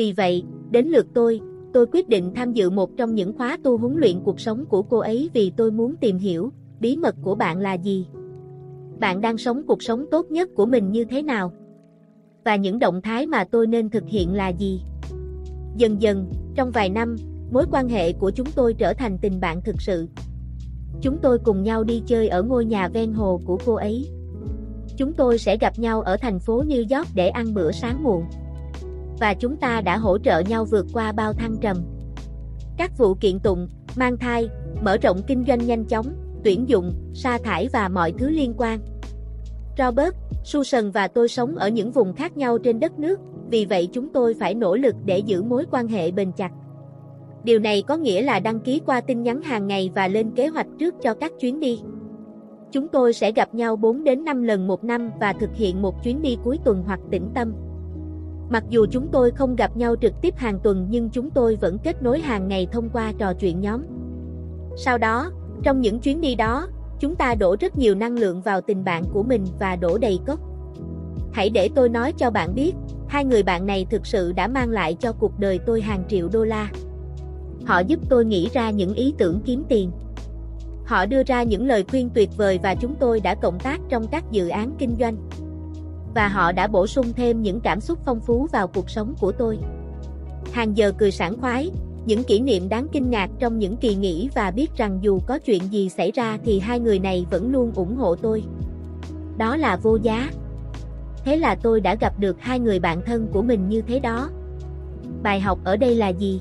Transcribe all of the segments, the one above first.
Vì vậy, đến lượt tôi, tôi quyết định tham dự một trong những khóa tu huấn luyện cuộc sống của cô ấy vì tôi muốn tìm hiểu, bí mật của bạn là gì? Bạn đang sống cuộc sống tốt nhất của mình như thế nào? Và những động thái mà tôi nên thực hiện là gì? Dần dần, trong vài năm, mối quan hệ của chúng tôi trở thành tình bạn thực sự. Chúng tôi cùng nhau đi chơi ở ngôi nhà ven hồ của cô ấy. Chúng tôi sẽ gặp nhau ở thành phố New York để ăn bữa sáng muộn. Và chúng ta đã hỗ trợ nhau vượt qua bao thăng trầm. Các vụ kiện tụng, mang thai, mở rộng kinh doanh nhanh chóng, tuyển dụng, sa thải và mọi thứ liên quan. Robert, Susan và tôi sống ở những vùng khác nhau trên đất nước, vì vậy chúng tôi phải nỗ lực để giữ mối quan hệ bền chặt. Điều này có nghĩa là đăng ký qua tin nhắn hàng ngày và lên kế hoạch trước cho các chuyến đi. Chúng tôi sẽ gặp nhau 4 đến 5 lần một năm và thực hiện một chuyến đi cuối tuần hoặc tĩnh tâm. Mặc dù chúng tôi không gặp nhau trực tiếp hàng tuần nhưng chúng tôi vẫn kết nối hàng ngày thông qua trò chuyện nhóm. Sau đó, trong những chuyến đi đó, chúng ta đổ rất nhiều năng lượng vào tình bạn của mình và đổ đầy cốc. Hãy để tôi nói cho bạn biết, hai người bạn này thực sự đã mang lại cho cuộc đời tôi hàng triệu đô la. Họ giúp tôi nghĩ ra những ý tưởng kiếm tiền. Họ đưa ra những lời khuyên tuyệt vời và chúng tôi đã cộng tác trong các dự án kinh doanh. Và họ đã bổ sung thêm những cảm xúc phong phú vào cuộc sống của tôi. Hàng giờ cười sảng khoái, những kỷ niệm đáng kinh ngạc trong những kỳ nghỉ và biết rằng dù có chuyện gì xảy ra thì hai người này vẫn luôn ủng hộ tôi. Đó là vô giá. Thế là tôi đã gặp được hai người bạn thân của mình như thế đó. Bài học ở đây là gì?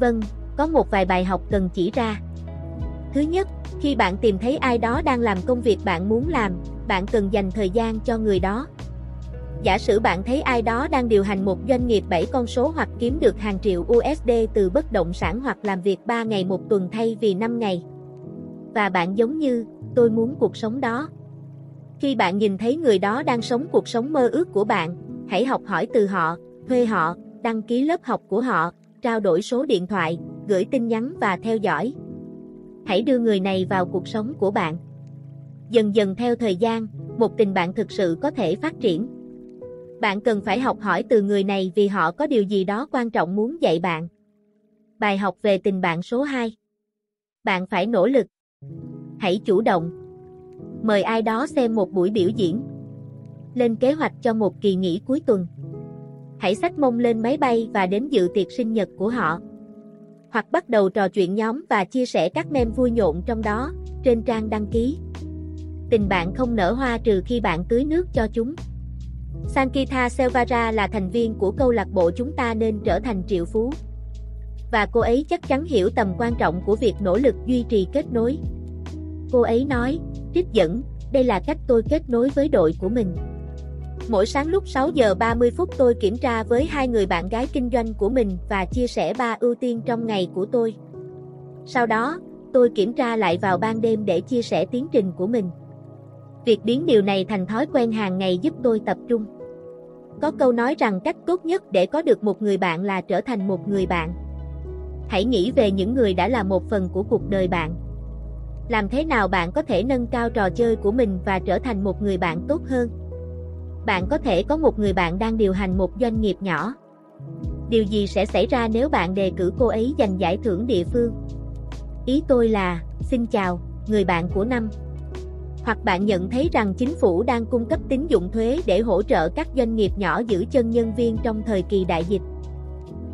Vâng, có một vài bài học cần chỉ ra. Thứ nhất, khi bạn tìm thấy ai đó đang làm công việc bạn muốn làm, bạn cần dành thời gian cho người đó. Giả sử bạn thấy ai đó đang điều hành một doanh nghiệp 7 con số hoặc kiếm được hàng triệu USD từ bất động sản hoặc làm việc 3 ngày một tuần thay vì 5 ngày. Và bạn giống như, tôi muốn cuộc sống đó. Khi bạn nhìn thấy người đó đang sống cuộc sống mơ ước của bạn, hãy học hỏi từ họ, thuê họ, đăng ký lớp học của họ, trao đổi số điện thoại, gửi tin nhắn và theo dõi. Hãy đưa người này vào cuộc sống của bạn. Dần dần theo thời gian, một tình bạn thực sự có thể phát triển. Bạn cần phải học hỏi từ người này vì họ có điều gì đó quan trọng muốn dạy bạn. Bài học về tình bạn số 2 Bạn phải nỗ lực. Hãy chủ động. Mời ai đó xem một buổi biểu diễn. Lên kế hoạch cho một kỳ nghỉ cuối tuần hãy xách mông lên máy bay và đến dự tiệc sinh nhật của họ. Hoặc bắt đầu trò chuyện nhóm và chia sẻ các meme vui nhộn trong đó, trên trang đăng ký. Tình bạn không nở hoa trừ khi bạn tưới nước cho chúng. Sankita Selvara là thành viên của câu lạc bộ chúng ta nên trở thành triệu phú. Và cô ấy chắc chắn hiểu tầm quan trọng của việc nỗ lực duy trì kết nối. Cô ấy nói, trích dẫn, đây là cách tôi kết nối với đội của mình. Mỗi sáng lúc 6 giờ 30 phút tôi kiểm tra với hai người bạn gái kinh doanh của mình và chia sẻ ba ưu tiên trong ngày của tôi. Sau đó, tôi kiểm tra lại vào ban đêm để chia sẻ tiến trình của mình. Việc biến điều này thành thói quen hàng ngày giúp tôi tập trung. Có câu nói rằng cách tốt nhất để có được một người bạn là trở thành một người bạn. Hãy nghĩ về những người đã là một phần của cuộc đời bạn. Làm thế nào bạn có thể nâng cao trò chơi của mình và trở thành một người bạn tốt hơn? Bạn có thể có một người bạn đang điều hành một doanh nghiệp nhỏ. Điều gì sẽ xảy ra nếu bạn đề cử cô ấy giành giải thưởng địa phương? Ý tôi là, xin chào, người bạn của năm. Hoặc bạn nhận thấy rằng chính phủ đang cung cấp tín dụng thuế để hỗ trợ các doanh nghiệp nhỏ giữ chân nhân viên trong thời kỳ đại dịch.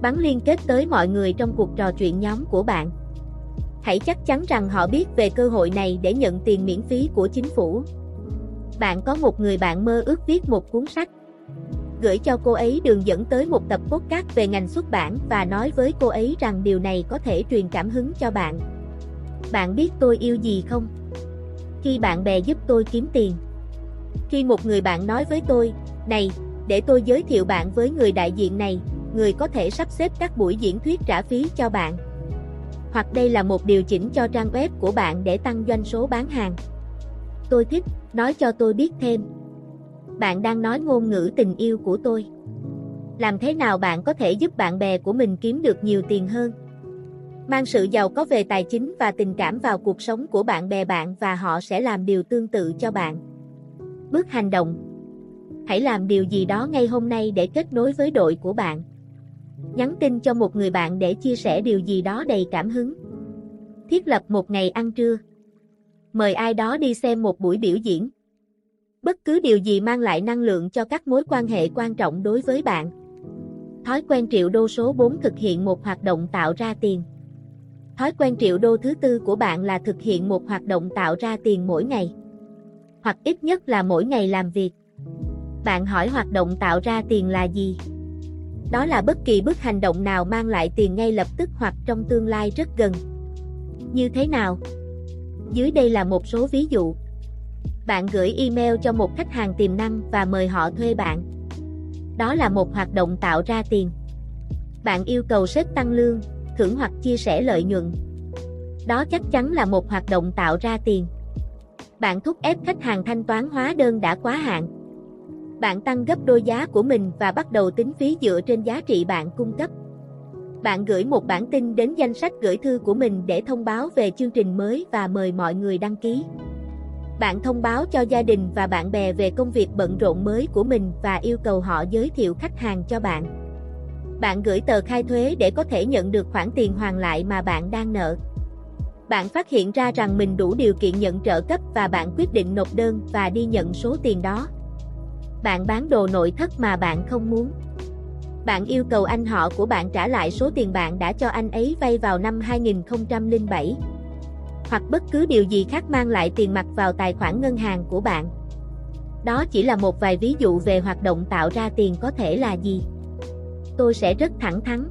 Bắn liên kết tới mọi người trong cuộc trò chuyện nhóm của bạn. Hãy chắc chắn rằng họ biết về cơ hội này để nhận tiền miễn phí của chính phủ. Bạn có một người bạn mơ ước viết một cuốn sách. Gửi cho cô ấy đường dẫn tới một tập podcast về ngành xuất bản và nói với cô ấy rằng điều này có thể truyền cảm hứng cho bạn. Bạn biết tôi yêu gì không? Khi bạn bè giúp tôi kiếm tiền. Khi một người bạn nói với tôi, này, để tôi giới thiệu bạn với người đại diện này, người có thể sắp xếp các buổi diễn thuyết trả phí cho bạn. Hoặc đây là một điều chỉnh cho trang web của bạn để tăng doanh số bán hàng. Tôi thích, nói cho tôi biết thêm. Bạn đang nói ngôn ngữ tình yêu của tôi. Làm thế nào bạn có thể giúp bạn bè của mình kiếm được nhiều tiền hơn? Mang sự giàu có về tài chính và tình cảm vào cuộc sống của bạn bè bạn và họ sẽ làm điều tương tự cho bạn. Bước hành động Hãy làm điều gì đó ngay hôm nay để kết nối với đội của bạn. nhắn tin cho một người bạn để chia sẻ điều gì đó đầy cảm hứng. Thiết lập một ngày ăn trưa. Mời ai đó đi xem một buổi biểu diễn. Bất cứ điều gì mang lại năng lượng cho các mối quan hệ quan trọng đối với bạn. Thói quen triệu đô số 4 thực hiện một hoạt động tạo ra tiền. Thói quen triệu đô thứ tư của bạn là thực hiện một hoạt động tạo ra tiền mỗi ngày. Hoặc ít nhất là mỗi ngày làm việc. Bạn hỏi hoạt động tạo ra tiền là gì? Đó là bất kỳ bước hành động nào mang lại tiền ngay lập tức hoặc trong tương lai rất gần. Như thế nào? Dưới đây là một số ví dụ. Bạn gửi email cho một khách hàng tiềm năng và mời họ thuê bạn. Đó là một hoạt động tạo ra tiền. Bạn yêu cầu sếp tăng lương, thưởng hoặc chia sẻ lợi nhuận. Đó chắc chắn là một hoạt động tạo ra tiền. Bạn thúc ép khách hàng thanh toán hóa đơn đã quá hạn. Bạn tăng gấp đôi giá của mình và bắt đầu tính phí dựa trên giá trị bạn cung cấp. Bạn gửi một bản tin đến danh sách gửi thư của mình để thông báo về chương trình mới và mời mọi người đăng ký. Bạn thông báo cho gia đình và bạn bè về công việc bận rộn mới của mình và yêu cầu họ giới thiệu khách hàng cho bạn. Bạn gửi tờ khai thuế để có thể nhận được khoản tiền hoàn lại mà bạn đang nợ. Bạn phát hiện ra rằng mình đủ điều kiện nhận trợ cấp và bạn quyết định nộp đơn và đi nhận số tiền đó. Bạn bán đồ nội thất mà bạn không muốn. Bạn yêu cầu anh họ của bạn trả lại số tiền bạn đã cho anh ấy vay vào năm 2007. Hoặc bất cứ điều gì khác mang lại tiền mặt vào tài khoản ngân hàng của bạn. Đó chỉ là một vài ví dụ về hoạt động tạo ra tiền có thể là gì tôi sẽ rất thẳng thắn.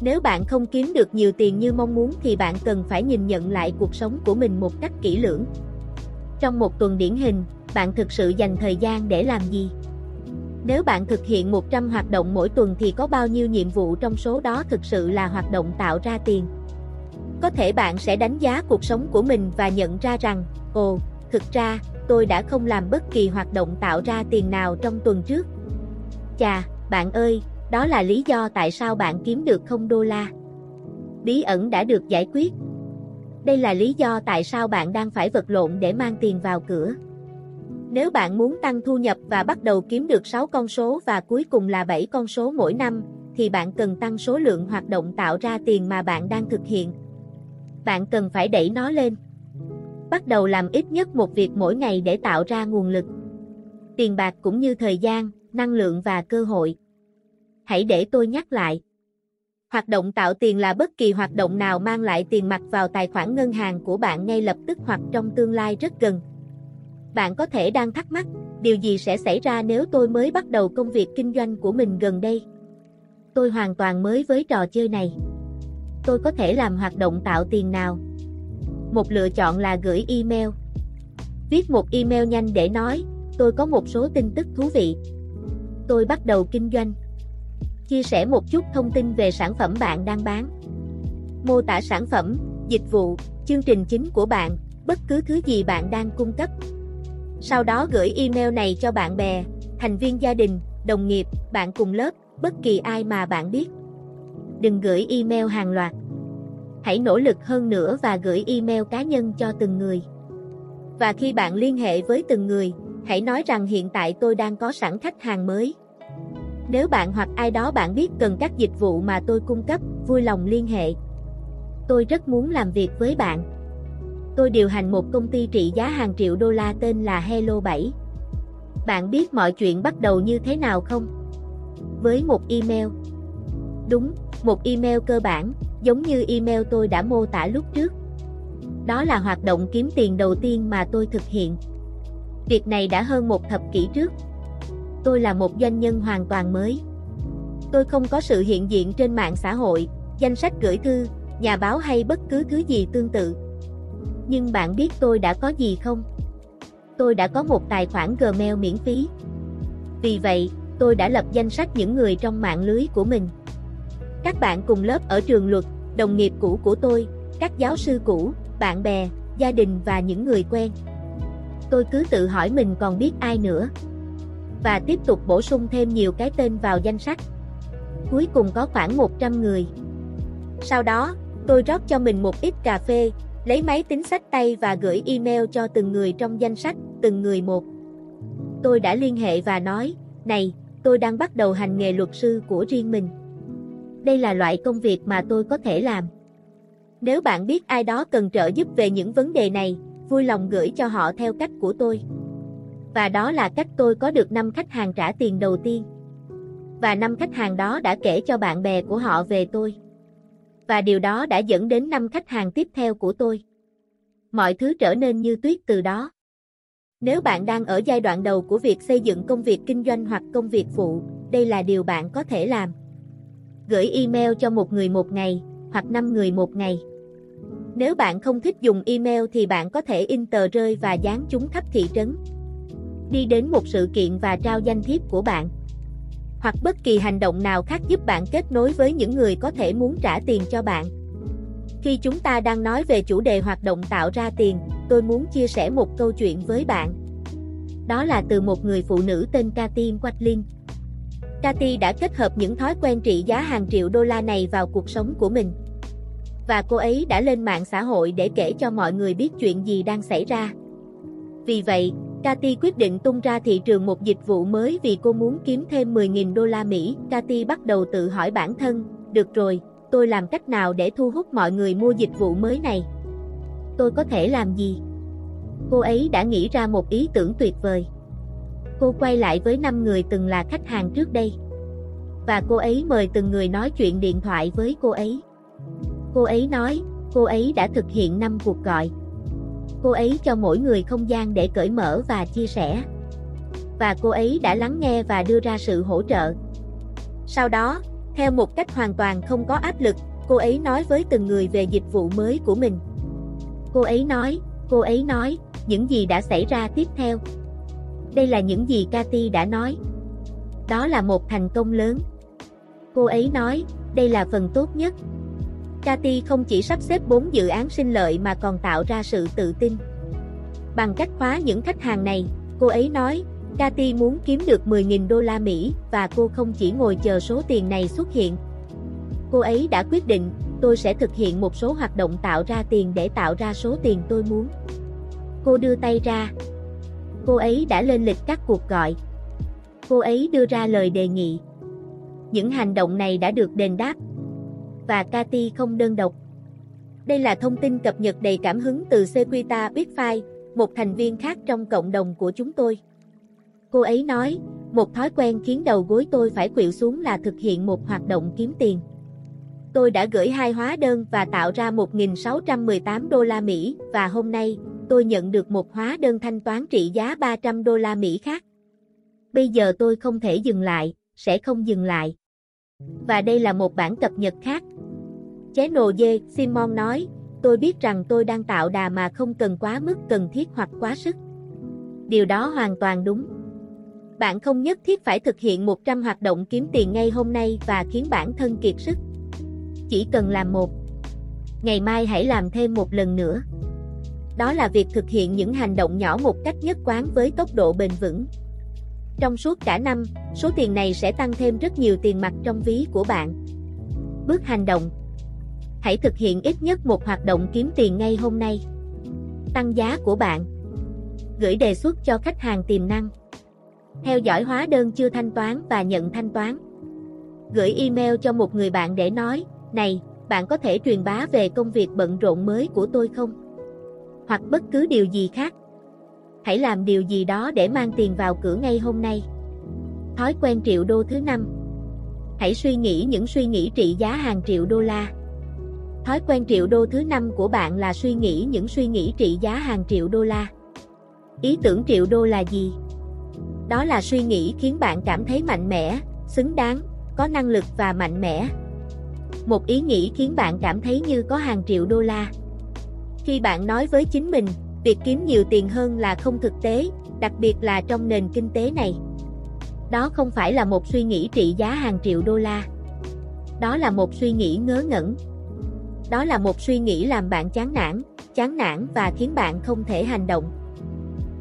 Nếu bạn không kiếm được nhiều tiền như mong muốn thì bạn cần phải nhìn nhận lại cuộc sống của mình một cách kỹ lưỡng. Trong một tuần điển hình, bạn thực sự dành thời gian để làm gì? Nếu bạn thực hiện 100 hoạt động mỗi tuần thì có bao nhiêu nhiệm vụ trong số đó thực sự là hoạt động tạo ra tiền? Có thể bạn sẽ đánh giá cuộc sống của mình và nhận ra rằng, ồ, thực ra, tôi đã không làm bất kỳ hoạt động tạo ra tiền nào trong tuần trước. Chà, bạn ơi, đó là lý do tại sao bạn kiếm được không đô la. Bí ẩn đã được giải quyết. Đây là lý do tại sao bạn đang phải vật lộn để mang tiền vào cửa. Nếu bạn muốn tăng thu nhập và bắt đầu kiếm được 6 con số và cuối cùng là 7 con số mỗi năm, thì bạn cần tăng số lượng hoạt động tạo ra tiền mà bạn đang thực hiện. Bạn cần phải đẩy nó lên. Bắt đầu làm ít nhất một việc mỗi ngày để tạo ra nguồn lực. Tiền bạc cũng như thời gian, năng lượng và cơ hội hãy để tôi nhắc lại. Hoạt động tạo tiền là bất kỳ hoạt động nào mang lại tiền mặt vào tài khoản ngân hàng của bạn ngay lập tức hoặc trong tương lai rất gần. Bạn có thể đang thắc mắc, điều gì sẽ xảy ra nếu tôi mới bắt đầu công việc kinh doanh của mình gần đây? Tôi hoàn toàn mới với trò chơi này. Tôi có thể làm hoạt động tạo tiền nào? Một lựa chọn là gửi email. Viết một email nhanh để nói, tôi có một số tin tức thú vị. Tôi bắt đầu kinh doanh. Chia sẻ một chút thông tin về sản phẩm bạn đang bán. Mô tả sản phẩm, dịch vụ, chương trình chính của bạn, bất cứ thứ gì bạn đang cung cấp. Sau đó gửi email này cho bạn bè, thành viên gia đình, đồng nghiệp, bạn cùng lớp, bất kỳ ai mà bạn biết. Đừng gửi email hàng loạt. Hãy nỗ lực hơn nữa và gửi email cá nhân cho từng người. Và khi bạn liên hệ với từng người, hãy nói rằng hiện tại tôi đang có sẵn khách hàng mới. Nếu bạn hoặc ai đó bạn biết cần các dịch vụ mà tôi cung cấp, vui lòng liên hệ. Tôi rất muốn làm việc với bạn. Tôi điều hành một công ty trị giá hàng triệu đô la tên là Hello 7. Bạn biết mọi chuyện bắt đầu như thế nào không? Với một email. Đúng, một email cơ bản, giống như email tôi đã mô tả lúc trước. Đó là hoạt động kiếm tiền đầu tiên mà tôi thực hiện. Việc này đã hơn một thập kỷ trước, tôi là một doanh nhân hoàn toàn mới. Tôi không có sự hiện diện trên mạng xã hội, danh sách gửi thư, nhà báo hay bất cứ thứ gì tương tự. Nhưng bạn biết tôi đã có gì không? Tôi đã có một tài khoản Gmail miễn phí. Vì vậy, tôi đã lập danh sách những người trong mạng lưới của mình. Các bạn cùng lớp ở trường luật, đồng nghiệp cũ của tôi, các giáo sư cũ, bạn bè, gia đình và những người quen. Tôi cứ tự hỏi mình còn biết ai nữa và tiếp tục bổ sung thêm nhiều cái tên vào danh sách. Cuối cùng có khoảng 100 người. Sau đó, tôi rót cho mình một ít cà phê, lấy máy tính sách tay và gửi email cho từng người trong danh sách, từng người một. Tôi đã liên hệ và nói, này, tôi đang bắt đầu hành nghề luật sư của riêng mình. Đây là loại công việc mà tôi có thể làm. Nếu bạn biết ai đó cần trợ giúp về những vấn đề này, vui lòng gửi cho họ theo cách của tôi. Và đó là cách tôi có được 5 khách hàng trả tiền đầu tiên. Và 5 khách hàng đó đã kể cho bạn bè của họ về tôi. Và điều đó đã dẫn đến năm khách hàng tiếp theo của tôi. Mọi thứ trở nên như tuyết từ đó. Nếu bạn đang ở giai đoạn đầu của việc xây dựng công việc kinh doanh hoặc công việc phụ, đây là điều bạn có thể làm. Gửi email cho một người một ngày, hoặc 5 người một ngày. Nếu bạn không thích dùng email thì bạn có thể in tờ rơi và dán chúng khắp thị trấn. Đi đến một sự kiện và trao danh thiếp của bạn. Hoặc bất kỳ hành động nào khác giúp bạn kết nối với những người có thể muốn trả tiền cho bạn. Khi chúng ta đang nói về chủ đề hoạt động tạo ra tiền, tôi muốn chia sẻ một câu chuyện với bạn. Đó là từ một người phụ nữ tên Cathy Quatlin. Cathy đã kết hợp những thói quen trị giá hàng triệu đô la này vào cuộc sống của mình. Và cô ấy đã lên mạng xã hội để kể cho mọi người biết chuyện gì đang xảy ra. Vì vậy, Cathy quyết định tung ra thị trường một dịch vụ mới vì cô muốn kiếm thêm 10.000 đô la Mỹ. Cathy bắt đầu tự hỏi bản thân, được rồi, tôi làm cách nào để thu hút mọi người mua dịch vụ mới này? Tôi có thể làm gì? Cô ấy đã nghĩ ra một ý tưởng tuyệt vời. Cô quay lại với 5 người từng là khách hàng trước đây. Và cô ấy mời từng người nói chuyện điện thoại với cô ấy. Cô ấy nói, cô ấy đã thực hiện 5 cuộc gọi. Cô ấy cho mỗi người không gian để cởi mở và chia sẻ. Và cô ấy đã lắng nghe và đưa ra sự hỗ trợ. Sau đó, theo một cách hoàn toàn không có áp lực, cô ấy nói với từng người về dịch vụ mới của mình. Cô ấy nói, cô ấy nói, những gì đã xảy ra tiếp theo. Đây là những gì Cathy đã nói. Đó là một thành công lớn. Cô ấy nói, đây là phần tốt nhất. Cathy không chỉ sắp xếp 4 dự án sinh lợi mà còn tạo ra sự tự tin. Bằng cách khóa những khách hàng này, cô ấy nói, Cathy muốn kiếm được 10.000 đô la Mỹ và cô không chỉ ngồi chờ số tiền này xuất hiện. Cô ấy đã quyết định, tôi sẽ thực hiện một số hoạt động tạo ra tiền để tạo ra số tiền tôi muốn. Cô đưa tay ra. Cô ấy đã lên lịch các cuộc gọi. Cô ấy đưa ra lời đề nghị. Những hành động này đã được đền đáp. Và Cathy không đơn độc. Đây là thông tin cập nhật đầy cảm hứng từ Sequita Bitfy, một thành viên khác trong cộng đồng của chúng tôi. Cô ấy nói, một thói quen khiến đầu gối tôi phải khuỵu xuống là thực hiện một hoạt động kiếm tiền. Tôi đã gửi hai hóa đơn và tạo ra 1.618 đô la Mỹ và hôm nay, tôi nhận được một hóa đơn thanh toán trị giá 300 đô la Mỹ khác. Bây giờ tôi không thể dừng lại, sẽ không dừng lại. Và đây là một bản cập nhật khác. Chế nồ dê, Simon nói, tôi biết rằng tôi đang tạo đà mà không cần quá mức cần thiết hoặc quá sức. Điều đó hoàn toàn đúng. Bạn không nhất thiết phải thực hiện 100 hoạt động kiếm tiền ngay hôm nay và khiến bản thân kiệt sức. Chỉ cần làm một. Ngày mai hãy làm thêm một lần nữa. Đó là việc thực hiện những hành động nhỏ một cách nhất quán với tốc độ bền vững. Trong suốt cả năm, số tiền này sẽ tăng thêm rất nhiều tiền mặt trong ví của bạn. Bước hành động Hãy thực hiện ít nhất một hoạt động kiếm tiền ngay hôm nay. Tăng giá của bạn Gửi đề xuất cho khách hàng tiềm năng theo dõi hóa đơn chưa thanh toán và nhận thanh toán. Gửi email cho một người bạn để nói, này, bạn có thể truyền bá về công việc bận rộn mới của tôi không? Hoặc bất cứ điều gì khác. Hãy làm điều gì đó để mang tiền vào cửa ngay hôm nay. Thói quen triệu đô thứ năm. Hãy suy nghĩ những suy nghĩ trị giá hàng triệu đô la. Thói quen triệu đô thứ năm của bạn là suy nghĩ những suy nghĩ trị giá hàng triệu đô la. Ý tưởng triệu đô là gì? Đó là suy nghĩ khiến bạn cảm thấy mạnh mẽ, xứng đáng, có năng lực và mạnh mẽ. Một ý nghĩ khiến bạn cảm thấy như có hàng triệu đô la. Khi bạn nói với chính mình, việc kiếm nhiều tiền hơn là không thực tế, đặc biệt là trong nền kinh tế này. Đó không phải là một suy nghĩ trị giá hàng triệu đô la. Đó là một suy nghĩ ngớ ngẩn. Đó là một suy nghĩ làm bạn chán nản, chán nản và khiến bạn không thể hành động.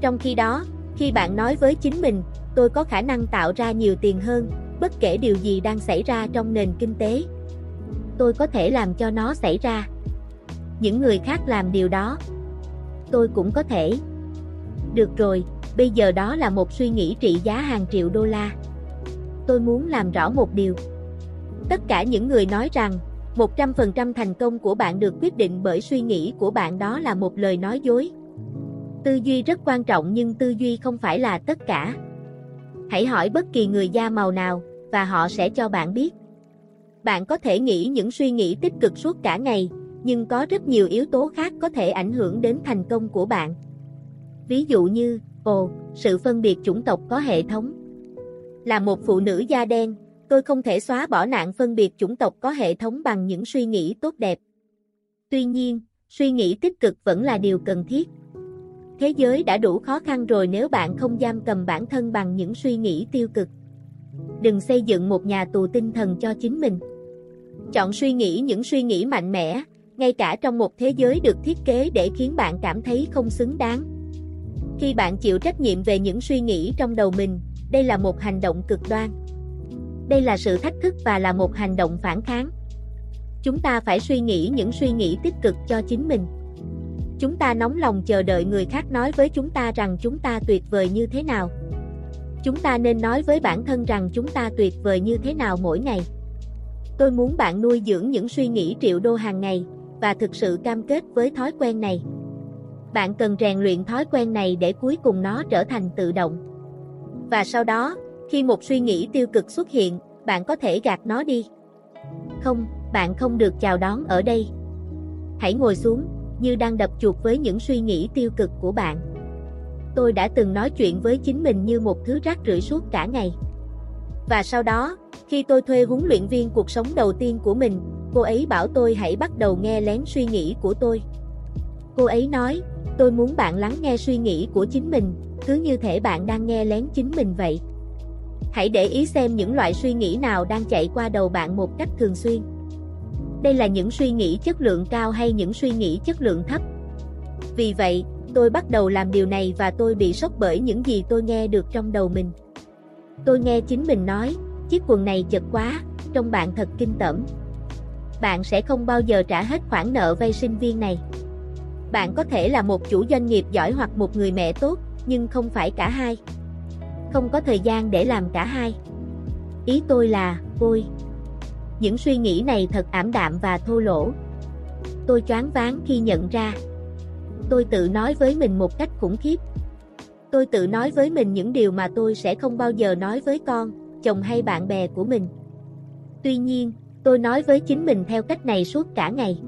Trong khi đó, khi bạn nói với chính mình, tôi có khả năng tạo ra nhiều tiền hơn, bất kể điều gì đang xảy ra trong nền kinh tế. Tôi có thể làm cho nó xảy ra. Những người khác làm điều đó. Tôi cũng có thể. Được rồi, bây giờ đó là một suy nghĩ trị giá hàng triệu đô la. Tôi muốn làm rõ một điều. Tất cả những người nói rằng, 100% thành công của bạn được quyết định bởi suy nghĩ của bạn đó là một lời nói dối. Tư duy rất quan trọng nhưng tư duy không phải là tất cả. Hãy hỏi bất kỳ người da màu nào, và họ sẽ cho bạn biết. Bạn có thể nghĩ những suy nghĩ tích cực suốt cả ngày, nhưng có rất nhiều yếu tố khác có thể ảnh hưởng đến thành công của bạn. Ví dụ như, ồ, sự phân biệt chủng tộc có hệ thống. Là một phụ nữ da đen, tôi không thể xóa bỏ nạn phân biệt chủng tộc có hệ thống bằng những suy nghĩ tốt đẹp. Tuy nhiên, suy nghĩ tích cực vẫn là điều cần thiết. Thế giới đã đủ khó khăn rồi nếu bạn không giam cầm bản thân bằng những suy nghĩ tiêu cực. Đừng xây dựng một nhà tù tinh thần cho chính mình. Chọn suy nghĩ những suy nghĩ mạnh mẽ, ngay cả trong một thế giới được thiết kế để khiến bạn cảm thấy không xứng đáng. Khi bạn chịu trách nhiệm về những suy nghĩ trong đầu mình, đây là một hành động cực đoan. Đây là sự thách thức và là một hành động phản kháng. Chúng ta phải suy nghĩ những suy nghĩ tích cực cho chính mình. Chúng ta nóng lòng chờ đợi người khác nói với chúng ta rằng chúng ta tuyệt vời như thế nào. Chúng ta nên nói với bản thân rằng chúng ta tuyệt vời như thế nào mỗi ngày. Tôi muốn bạn nuôi dưỡng những suy nghĩ triệu đô hàng ngày, và thực sự cam kết với thói quen này. Bạn cần rèn luyện thói quen này để cuối cùng nó trở thành tự động. Và sau đó, khi một suy nghĩ tiêu cực xuất hiện, bạn có thể gạt nó đi. Không, bạn không được chào đón ở đây. Hãy ngồi xuống, như đang đập chuột với những suy nghĩ tiêu cực của bạn. Tôi đã từng nói chuyện với chính mình như một thứ rác rưởi suốt cả ngày. Và sau đó, khi tôi thuê huấn luyện viên cuộc sống đầu tiên của mình, cô ấy bảo tôi hãy bắt đầu nghe lén suy nghĩ của tôi. Cô ấy nói, tôi muốn bạn lắng nghe suy nghĩ của chính mình, cứ như thể bạn đang nghe lén chính mình vậy. Hãy để ý xem những loại suy nghĩ nào đang chạy qua đầu bạn một cách thường xuyên. Đây là những suy nghĩ chất lượng cao hay những suy nghĩ chất lượng thấp. Vì vậy, tôi bắt đầu làm điều này và tôi bị sốc bởi những gì tôi nghe được trong đầu mình. Tôi nghe chính mình nói, chiếc quần này chật quá, trông bạn thật kinh tởm. Bạn sẽ không bao giờ trả hết khoản nợ vay sinh viên này. Bạn có thể là một chủ doanh nghiệp giỏi hoặc một người mẹ tốt, nhưng không phải cả hai. Không có thời gian để làm cả hai. Ý tôi là, ôi, những suy nghĩ này thật ảm đạm và thô lỗ. Tôi choáng váng khi nhận ra. Tôi tự nói với mình một cách khủng khiếp. Tôi tự nói với mình những điều mà tôi sẽ không bao giờ nói với con, chồng hay bạn bè của mình. Tuy nhiên, tôi nói với chính mình theo cách này suốt cả ngày.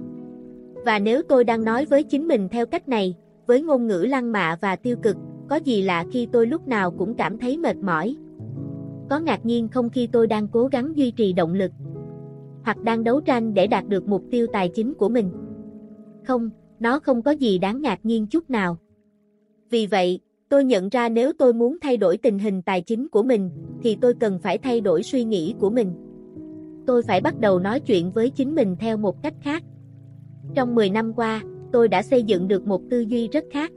Và nếu tôi đang nói với chính mình theo cách này, với ngôn ngữ lăng mạ và tiêu cực, có gì lạ khi tôi lúc nào cũng cảm thấy mệt mỏi. Có ngạc nhiên không khi tôi đang cố gắng duy trì động lực, hoặc đang đấu tranh để đạt được mục tiêu tài chính của mình. Không, nó không có gì đáng ngạc nhiên chút nào. Vì vậy, tôi nhận ra nếu tôi muốn thay đổi tình hình tài chính của mình, thì tôi cần phải thay đổi suy nghĩ của mình. Tôi phải bắt đầu nói chuyện với chính mình theo một cách khác. Trong 10 năm qua, tôi đã xây dựng được một tư duy rất khác.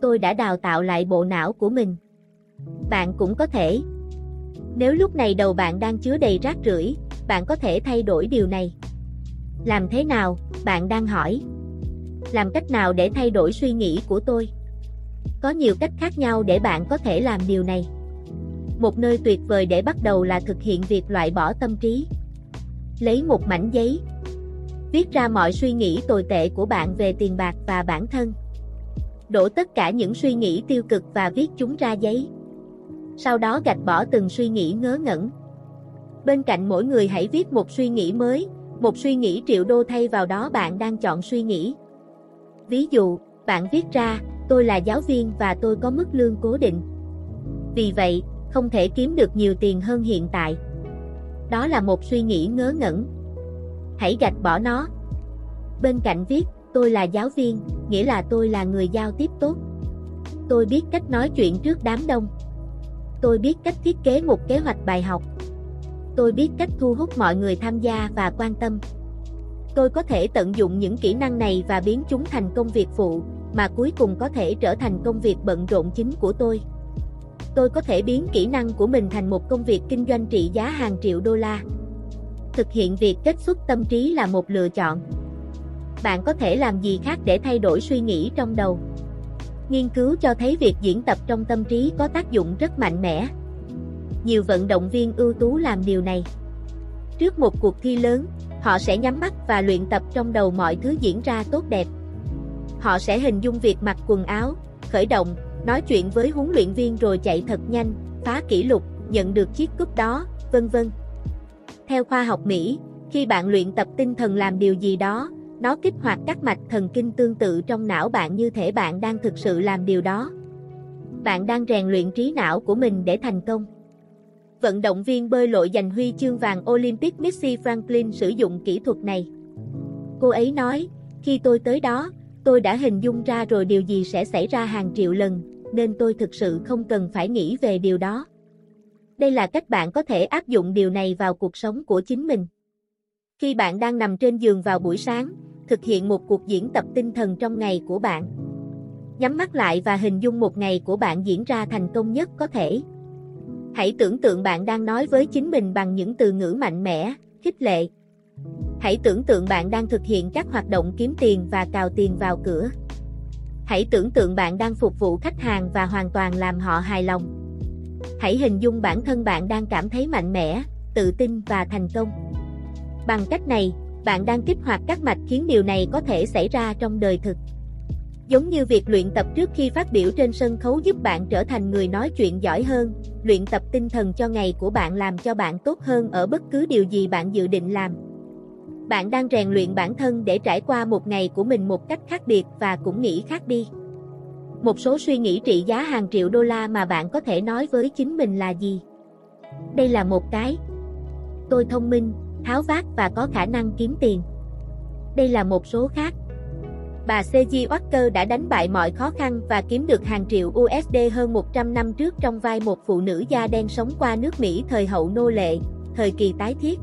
Tôi đã đào tạo lại bộ não của mình. Bạn cũng có thể. Nếu lúc này đầu bạn đang chứa đầy rác rưởi, bạn có thể thay đổi điều này. Làm thế nào, bạn đang hỏi. Làm cách nào để thay đổi suy nghĩ của tôi? Có nhiều cách khác nhau để bạn có thể làm điều này. Một nơi tuyệt vời để bắt đầu là thực hiện việc loại bỏ tâm trí. Lấy một mảnh giấy. Viết ra mọi suy nghĩ tồi tệ của bạn về tiền bạc và bản thân. Đổ tất cả những suy nghĩ tiêu cực và viết chúng ra giấy. Sau đó gạch bỏ từng suy nghĩ ngớ ngẩn. Bên cạnh mỗi người hãy viết một suy nghĩ mới, một suy nghĩ triệu đô thay vào đó bạn đang chọn suy nghĩ. Ví dụ, bạn viết ra, tôi là giáo viên và tôi có mức lương cố định. Vì vậy, không thể kiếm được nhiều tiền hơn hiện tại. Đó là một suy nghĩ ngớ ngẩn. Hãy gạch bỏ nó. Bên cạnh viết, tôi là giáo viên, nghĩa là tôi là người giao tiếp tốt. Tôi biết cách nói chuyện trước đám đông. Tôi biết cách thiết kế một kế hoạch bài học. Tôi biết cách thu hút mọi người tham gia và quan tâm. Tôi có thể tận dụng những kỹ năng này và biến chúng thành công việc phụ, mà cuối cùng có thể trở thành công việc bận rộn chính của tôi. Tôi có thể biến kỹ năng của mình thành một công việc kinh doanh trị giá hàng triệu đô la. Thực hiện việc kết xuất tâm trí là một lựa chọn. Bạn có thể làm gì khác để thay đổi suy nghĩ trong đầu? Nghiên cứu cho thấy việc diễn tập trong tâm trí có tác dụng rất mạnh mẽ. Nhiều vận động viên ưu tú làm điều này. Trước một cuộc thi lớn, họ sẽ nhắm mắt và luyện tập trong đầu mọi thứ diễn ra tốt đẹp. Họ sẽ hình dung việc mặc quần áo, khởi động, nói chuyện với huấn luyện viên rồi chạy thật nhanh, phá kỷ lục, nhận được chiếc cúp đó, vân vân. Theo khoa học Mỹ, khi bạn luyện tập tinh thần làm điều gì đó, nó kích hoạt các mạch thần kinh tương tự trong não bạn như thể bạn đang thực sự làm điều đó. Bạn đang rèn luyện trí não của mình để thành công. Vận động viên bơi lội giành huy chương vàng Olympic Missy Franklin sử dụng kỹ thuật này. Cô ấy nói, khi tôi tới đó, tôi đã hình dung ra rồi điều gì sẽ xảy ra hàng triệu lần, nên tôi thực sự không cần phải nghĩ về điều đó. Đây là cách bạn có thể áp dụng điều này vào cuộc sống của chính mình. Khi bạn đang nằm trên giường vào buổi sáng, thực hiện một cuộc diễn tập tinh thần trong ngày của bạn. Nhắm mắt lại và hình dung một ngày của bạn diễn ra thành công nhất có thể. Hãy tưởng tượng bạn đang nói với chính mình bằng những từ ngữ mạnh mẽ, khích lệ. Hãy tưởng tượng bạn đang thực hiện các hoạt động kiếm tiền và cào tiền vào cửa. Hãy tưởng tượng bạn đang phục vụ khách hàng và hoàn toàn làm họ hài lòng. Hãy hình dung bản thân bạn đang cảm thấy mạnh mẽ, tự tin và thành công. Bằng cách này, bạn đang kích hoạt các mạch khiến điều này có thể xảy ra trong đời thực. Giống như việc luyện tập trước khi phát biểu trên sân khấu giúp bạn trở thành người nói chuyện giỏi hơn, luyện tập tinh thần cho ngày của bạn làm cho bạn tốt hơn ở bất cứ điều gì bạn dự định làm. Bạn đang rèn luyện bản thân để trải qua một ngày của mình một cách khác biệt và cũng nghĩ khác đi. Một số suy nghĩ trị giá hàng triệu đô la mà bạn có thể nói với chính mình là gì? Đây là một cái. Tôi thông minh, tháo vát và có khả năng kiếm tiền. Đây là một số khác. Bà C.G. Walker đã đánh bại mọi khó khăn và kiếm được hàng triệu USD hơn 100 năm trước trong vai một phụ nữ da đen sống qua nước Mỹ thời hậu nô lệ, thời kỳ tái thiết.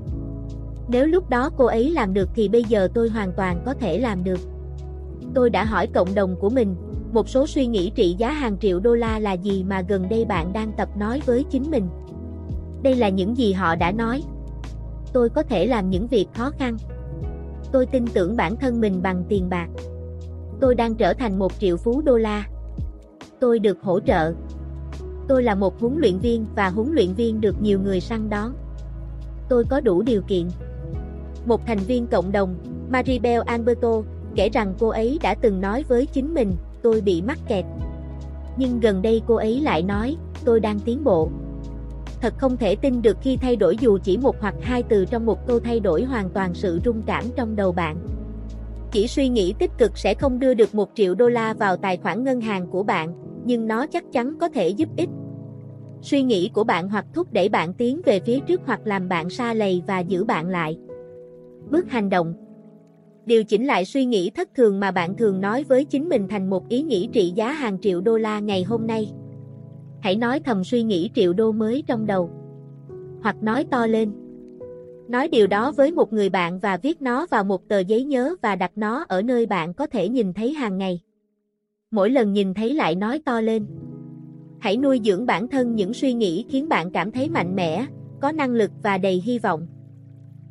Nếu lúc đó cô ấy làm được thì bây giờ tôi hoàn toàn có thể làm được. Tôi đã hỏi cộng đồng của mình, một số suy nghĩ trị giá hàng triệu đô la là gì mà gần đây bạn đang tập nói với chính mình. Đây là những gì họ đã nói. Tôi có thể làm những việc khó khăn. Tôi tin tưởng bản thân mình bằng tiền bạc. Tôi đang trở thành một triệu phú đô la. Tôi được hỗ trợ. Tôi là một huấn luyện viên và huấn luyện viên được nhiều người săn đón. Tôi có đủ điều kiện. Một thành viên cộng đồng, Maribel Alberto, kể rằng cô ấy đã từng nói với chính mình, tôi bị mắc kẹt. Nhưng gần đây cô ấy lại nói, tôi đang tiến bộ. Thật không thể tin được khi thay đổi dù chỉ một hoặc hai từ trong một câu thay đổi hoàn toàn sự rung cảm trong đầu bạn. Chỉ suy nghĩ tích cực sẽ không đưa được một triệu đô la vào tài khoản ngân hàng của bạn, nhưng nó chắc chắn có thể giúp ích. Suy nghĩ của bạn hoặc thúc đẩy bạn tiến về phía trước hoặc làm bạn xa lầy và giữ bạn lại. Bước hành động Điều chỉnh lại suy nghĩ thất thường mà bạn thường nói với chính mình thành một ý nghĩ trị giá hàng triệu đô la ngày hôm nay. Hãy nói thầm suy nghĩ triệu đô mới trong đầu. Hoặc nói to lên. Nói điều đó với một người bạn và viết nó vào một tờ giấy nhớ và đặt nó ở nơi bạn có thể nhìn thấy hàng ngày. Mỗi lần nhìn thấy lại nói to lên. Hãy nuôi dưỡng bản thân những suy nghĩ khiến bạn cảm thấy mạnh mẽ, có năng lực và đầy hy vọng.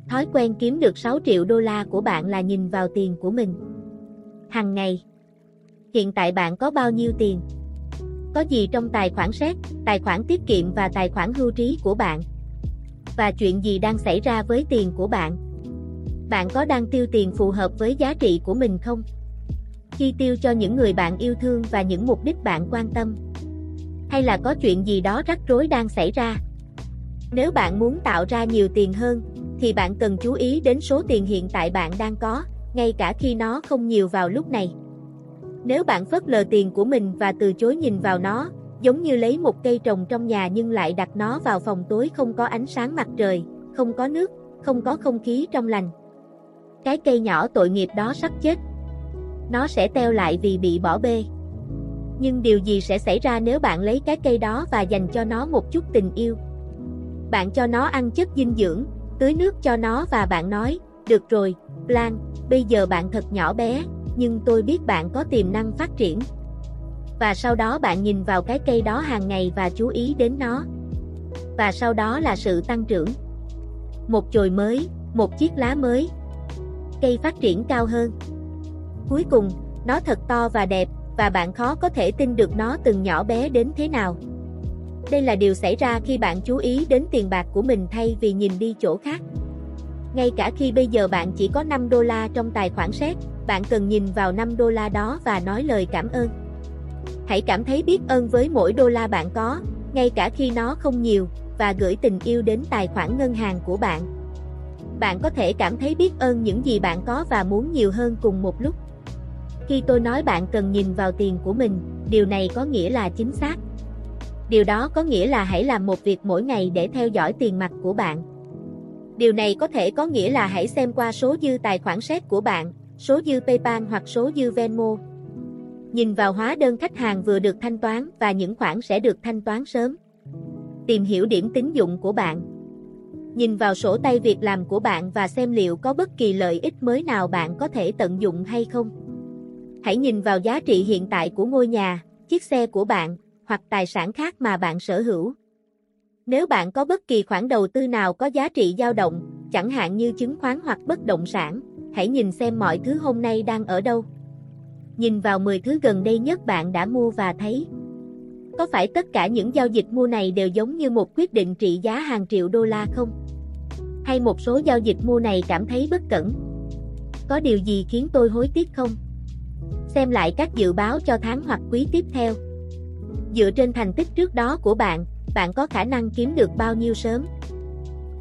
Thói quen kiếm được 6 triệu đô la của bạn là nhìn vào tiền của mình. Hằng ngày. Hiện tại bạn có bao nhiêu tiền? Có gì trong tài khoản xét, tài khoản tiết kiệm và tài khoản hưu trí của bạn? Và chuyện gì đang xảy ra với tiền của bạn? Bạn có đang tiêu tiền phù hợp với giá trị của mình không? Chi tiêu cho những người bạn yêu thương và những mục đích bạn quan tâm. Hay là có chuyện gì đó rắc rối đang xảy ra? Nếu bạn muốn tạo ra nhiều tiền hơn, thì bạn cần chú ý đến số tiền hiện tại bạn đang có, ngay cả khi nó không nhiều vào lúc này. Nếu bạn phớt lờ tiền của mình và từ chối nhìn vào nó, giống như lấy một cây trồng trong nhà nhưng lại đặt nó vào phòng tối không có ánh sáng mặt trời, không có nước, không có không khí trong lành. Cái cây nhỏ tội nghiệp đó sắp chết. Nó sẽ teo lại vì bị bỏ bê. Nhưng điều gì sẽ xảy ra nếu bạn lấy cái cây đó và dành cho nó một chút tình yêu? Bạn cho nó ăn chất dinh dưỡng, tưới nước cho nó và bạn nói, được rồi, Plan, bây giờ bạn thật nhỏ bé, nhưng tôi biết bạn có tiềm năng phát triển. Và sau đó bạn nhìn vào cái cây đó hàng ngày và chú ý đến nó. Và sau đó là sự tăng trưởng. Một chồi mới, một chiếc lá mới. Cây phát triển cao hơn. Cuối cùng, nó thật to và đẹp, và bạn khó có thể tin được nó từng nhỏ bé đến thế nào. Đây là điều xảy ra khi bạn chú ý đến tiền bạc của mình thay vì nhìn đi chỗ khác. ngay cả khi bây giờ bạn chỉ có 5 đô la trong tài khoản xét, bạn cần nhìn vào 5 đô la đó và nói lời cảm ơn. Hãy cảm thấy biết ơn với mỗi đô la bạn có, ngay cả khi nó không nhiều, và gửi tình yêu đến tài khoản ngân hàng của bạn. Bạn có thể cảm thấy biết ơn những gì bạn có và muốn nhiều hơn cùng một lúc. Khi tôi nói bạn cần nhìn vào tiền của mình, điều này có nghĩa là chính xác. Điều đó có nghĩa là hãy làm một việc mỗi ngày để theo dõi tiền mặt của bạn. Điều này có thể có nghĩa là hãy xem qua số dư tài khoản xét của bạn, số dư PayPal hoặc số dư Venmo. Nhìn vào hóa đơn khách hàng vừa được thanh toán và những khoản sẽ được thanh toán sớm. Tìm hiểu điểm tín dụng của bạn. Nhìn vào sổ tay việc làm của bạn và xem liệu có bất kỳ lợi ích mới nào bạn có thể tận dụng hay không. Hãy nhìn vào giá trị hiện tại của ngôi nhà, chiếc xe của bạn, hoặc tài sản khác mà bạn sở hữu. Nếu bạn có bất kỳ khoản đầu tư nào có giá trị dao động, chẳng hạn như chứng khoán hoặc bất động sản, hãy nhìn xem mọi thứ hôm nay đang ở đâu. Nhìn vào 10 thứ gần đây nhất bạn đã mua và thấy. Có phải tất cả những giao dịch mua này đều giống như một quyết định trị giá hàng triệu đô la không? Hay một số giao dịch mua này cảm thấy bất cẩn? Có điều gì khiến tôi hối tiếc không? Xem lại các dự báo cho tháng hoặc quý tiếp theo. Dựa trên thành tích trước đó của bạn, bạn có khả năng kiếm được bao nhiêu sớm?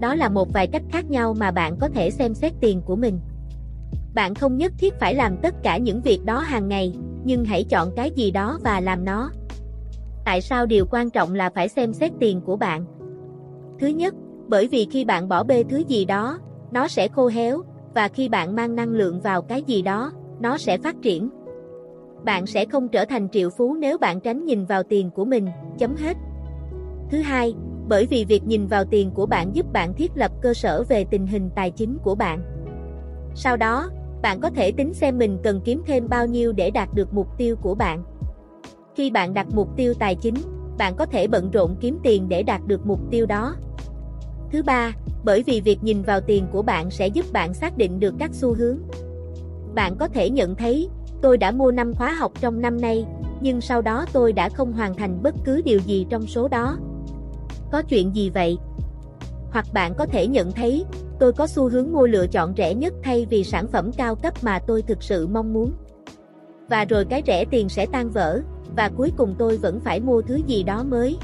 Đó là một vài cách khác nhau mà bạn có thể xem xét tiền của mình. Bạn không nhất thiết phải làm tất cả những việc đó hàng ngày, nhưng hãy chọn cái gì đó và làm nó. Tại sao điều quan trọng là phải xem xét tiền của bạn? Thứ nhất, bởi vì khi bạn bỏ bê thứ gì đó, nó sẽ khô héo, và khi bạn mang năng lượng vào cái gì đó, nó sẽ phát triển. Bạn sẽ không trở thành triệu phú nếu bạn tránh nhìn vào tiền của mình, chấm hết. Thứ hai, bởi vì việc nhìn vào tiền của bạn giúp bạn thiết lập cơ sở về tình hình tài chính của bạn. Sau đó, bạn có thể tính xem mình cần kiếm thêm bao nhiêu để đạt được mục tiêu của bạn. Khi bạn đặt mục tiêu tài chính, bạn có thể bận rộn kiếm tiền để đạt được mục tiêu đó. Thứ ba, bởi vì việc nhìn vào tiền của bạn sẽ giúp bạn xác định được các xu hướng. Bạn có thể nhận thấy, tôi đã mua 5 khóa học trong năm nay, nhưng sau đó tôi đã không hoàn thành bất cứ điều gì trong số đó. Có chuyện gì vậy? Hoặc bạn có thể nhận thấy, tôi có xu hướng mua lựa chọn rẻ nhất thay vì sản phẩm cao cấp mà tôi thực sự mong muốn. Và rồi cái rẻ tiền sẽ tan vỡ, và cuối cùng tôi vẫn phải mua thứ gì đó mới.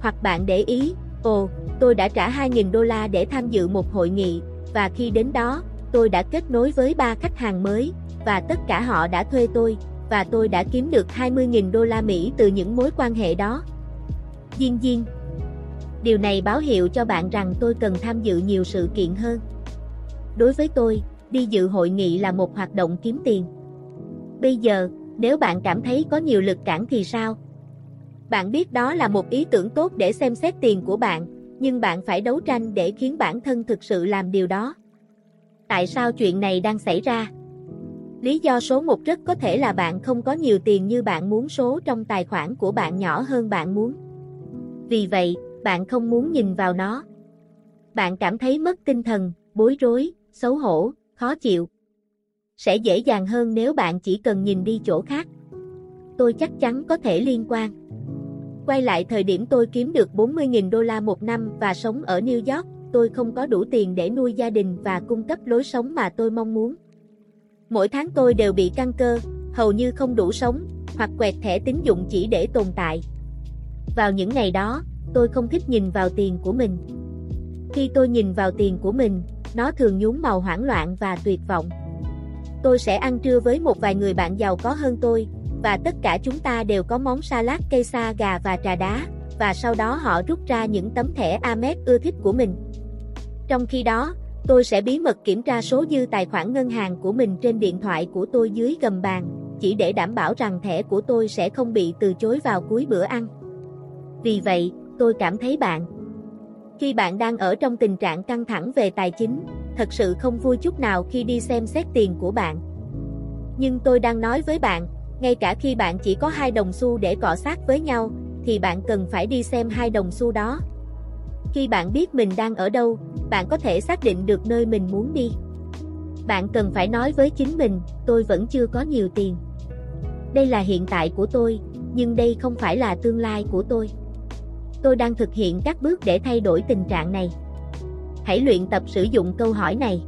Hoặc bạn để ý, ồ, tôi đã trả 2.000 đô la để tham dự một hội nghị, và khi đến đó, tôi đã kết nối với ba khách hàng mới, và tất cả họ đã thuê tôi, và tôi đã kiếm được 20.000 đô la Mỹ từ những mối quan hệ đó. Diên Diên Điều này báo hiệu cho bạn rằng tôi cần tham dự nhiều sự kiện hơn. Đối với tôi, đi dự hội nghị là một hoạt động kiếm tiền. Bây giờ, nếu bạn cảm thấy có nhiều lực cản thì sao? Bạn biết đó là một ý tưởng tốt để xem xét tiền của bạn, nhưng bạn phải đấu tranh để khiến bản thân thực sự làm điều đó. Tại sao chuyện này đang xảy ra? Lý do số 1 rất có thể là bạn không có nhiều tiền như bạn muốn số trong tài khoản của bạn nhỏ hơn bạn muốn. Vì vậy, bạn không muốn nhìn vào nó. Bạn cảm thấy mất tinh thần, bối rối, xấu hổ, khó chịu. Sẽ dễ dàng hơn nếu bạn chỉ cần nhìn đi chỗ khác. Tôi chắc chắn có thể liên quan. Quay lại thời điểm tôi kiếm được 40.000 đô la một năm và sống ở New York, tôi không có đủ tiền để nuôi gia đình và cung cấp lối sống mà tôi mong muốn. Mỗi tháng tôi đều bị căng cơ, hầu như không đủ sống, hoặc quẹt thẻ tín dụng chỉ để tồn tại. Vào những ngày đó, tôi không thích nhìn vào tiền của mình. Khi tôi nhìn vào tiền của mình, nó thường nhuốm màu hoảng loạn và tuyệt vọng. Tôi sẽ ăn trưa với một vài người bạn giàu có hơn tôi, và tất cả chúng ta đều có món salad cây sa gà và trà đá, và sau đó họ rút ra những tấm thẻ Amex ưa thích của mình. Trong khi đó, tôi sẽ bí mật kiểm tra số dư tài khoản ngân hàng của mình trên điện thoại của tôi dưới gầm bàn, chỉ để đảm bảo rằng thẻ của tôi sẽ không bị từ chối vào cuối bữa ăn. Vì vậy, tôi cảm thấy bạn. Khi bạn đang ở trong tình trạng căng thẳng về tài chính, thật sự không vui chút nào khi đi xem xét tiền của bạn. Nhưng tôi đang nói với bạn, ngay cả khi bạn chỉ có hai đồng xu để cọ sát với nhau, thì bạn cần phải đi xem hai đồng xu đó. Khi bạn biết mình đang ở đâu, bạn có thể xác định được nơi mình muốn đi. Bạn cần phải nói với chính mình, tôi vẫn chưa có nhiều tiền. Đây là hiện tại của tôi, nhưng đây không phải là tương lai của tôi. Tôi đang thực hiện các bước để thay đổi tình trạng này. Hãy luyện tập sử dụng câu hỏi này.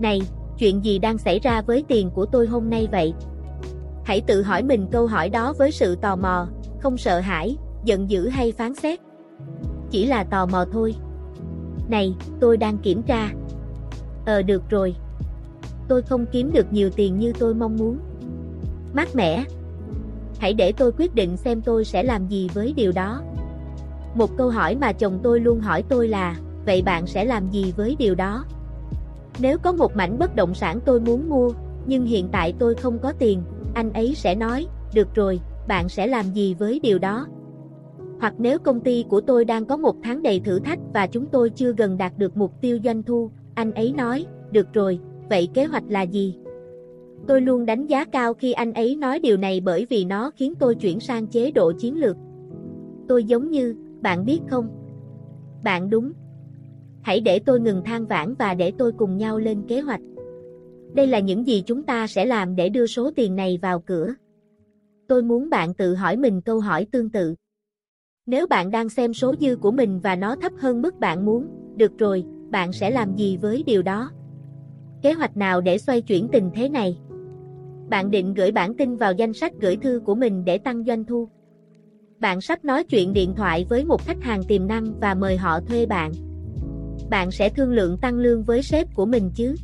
Này, chuyện gì đang xảy ra với tiền của tôi hôm nay vậy? Hãy tự hỏi mình câu hỏi đó với sự tò mò, không sợ hãi, giận dữ hay phán xét. Chỉ là tò mò thôi. Này, tôi đang kiểm tra. Ờ được rồi. Tôi không kiếm được nhiều tiền như tôi mong muốn. Mát mẻ. Hãy để tôi quyết định xem tôi sẽ làm gì với điều đó. Một câu hỏi mà chồng tôi luôn hỏi tôi là, vậy bạn sẽ làm gì với điều đó? Nếu có một mảnh bất động sản tôi muốn mua, nhưng hiện tại tôi không có tiền, anh ấy sẽ nói, được rồi, bạn sẽ làm gì với điều đó? Hoặc nếu công ty của tôi đang có một tháng đầy thử thách và chúng tôi chưa gần đạt được mục tiêu doanh thu, anh ấy nói, được rồi, vậy kế hoạch là gì? Tôi luôn đánh giá cao khi anh ấy nói điều này bởi vì nó khiến tôi chuyển sang chế độ chiến lược. Tôi giống như, bạn biết không? Bạn đúng. Hãy để tôi ngừng than vãn và để tôi cùng nhau lên kế hoạch. Đây là những gì chúng ta sẽ làm để đưa số tiền này vào cửa. Tôi muốn bạn tự hỏi mình câu hỏi tương tự. Nếu bạn đang xem số dư của mình và nó thấp hơn mức bạn muốn, được rồi, bạn sẽ làm gì với điều đó? Kế hoạch nào để xoay chuyển tình thế này? Bạn định gửi bản tin vào danh sách gửi thư của mình để tăng doanh thu. Bạn sắp nói chuyện điện thoại với một khách hàng tiềm năng và mời họ thuê bạn. Bạn sẽ thương lượng tăng lương với sếp của mình chứ?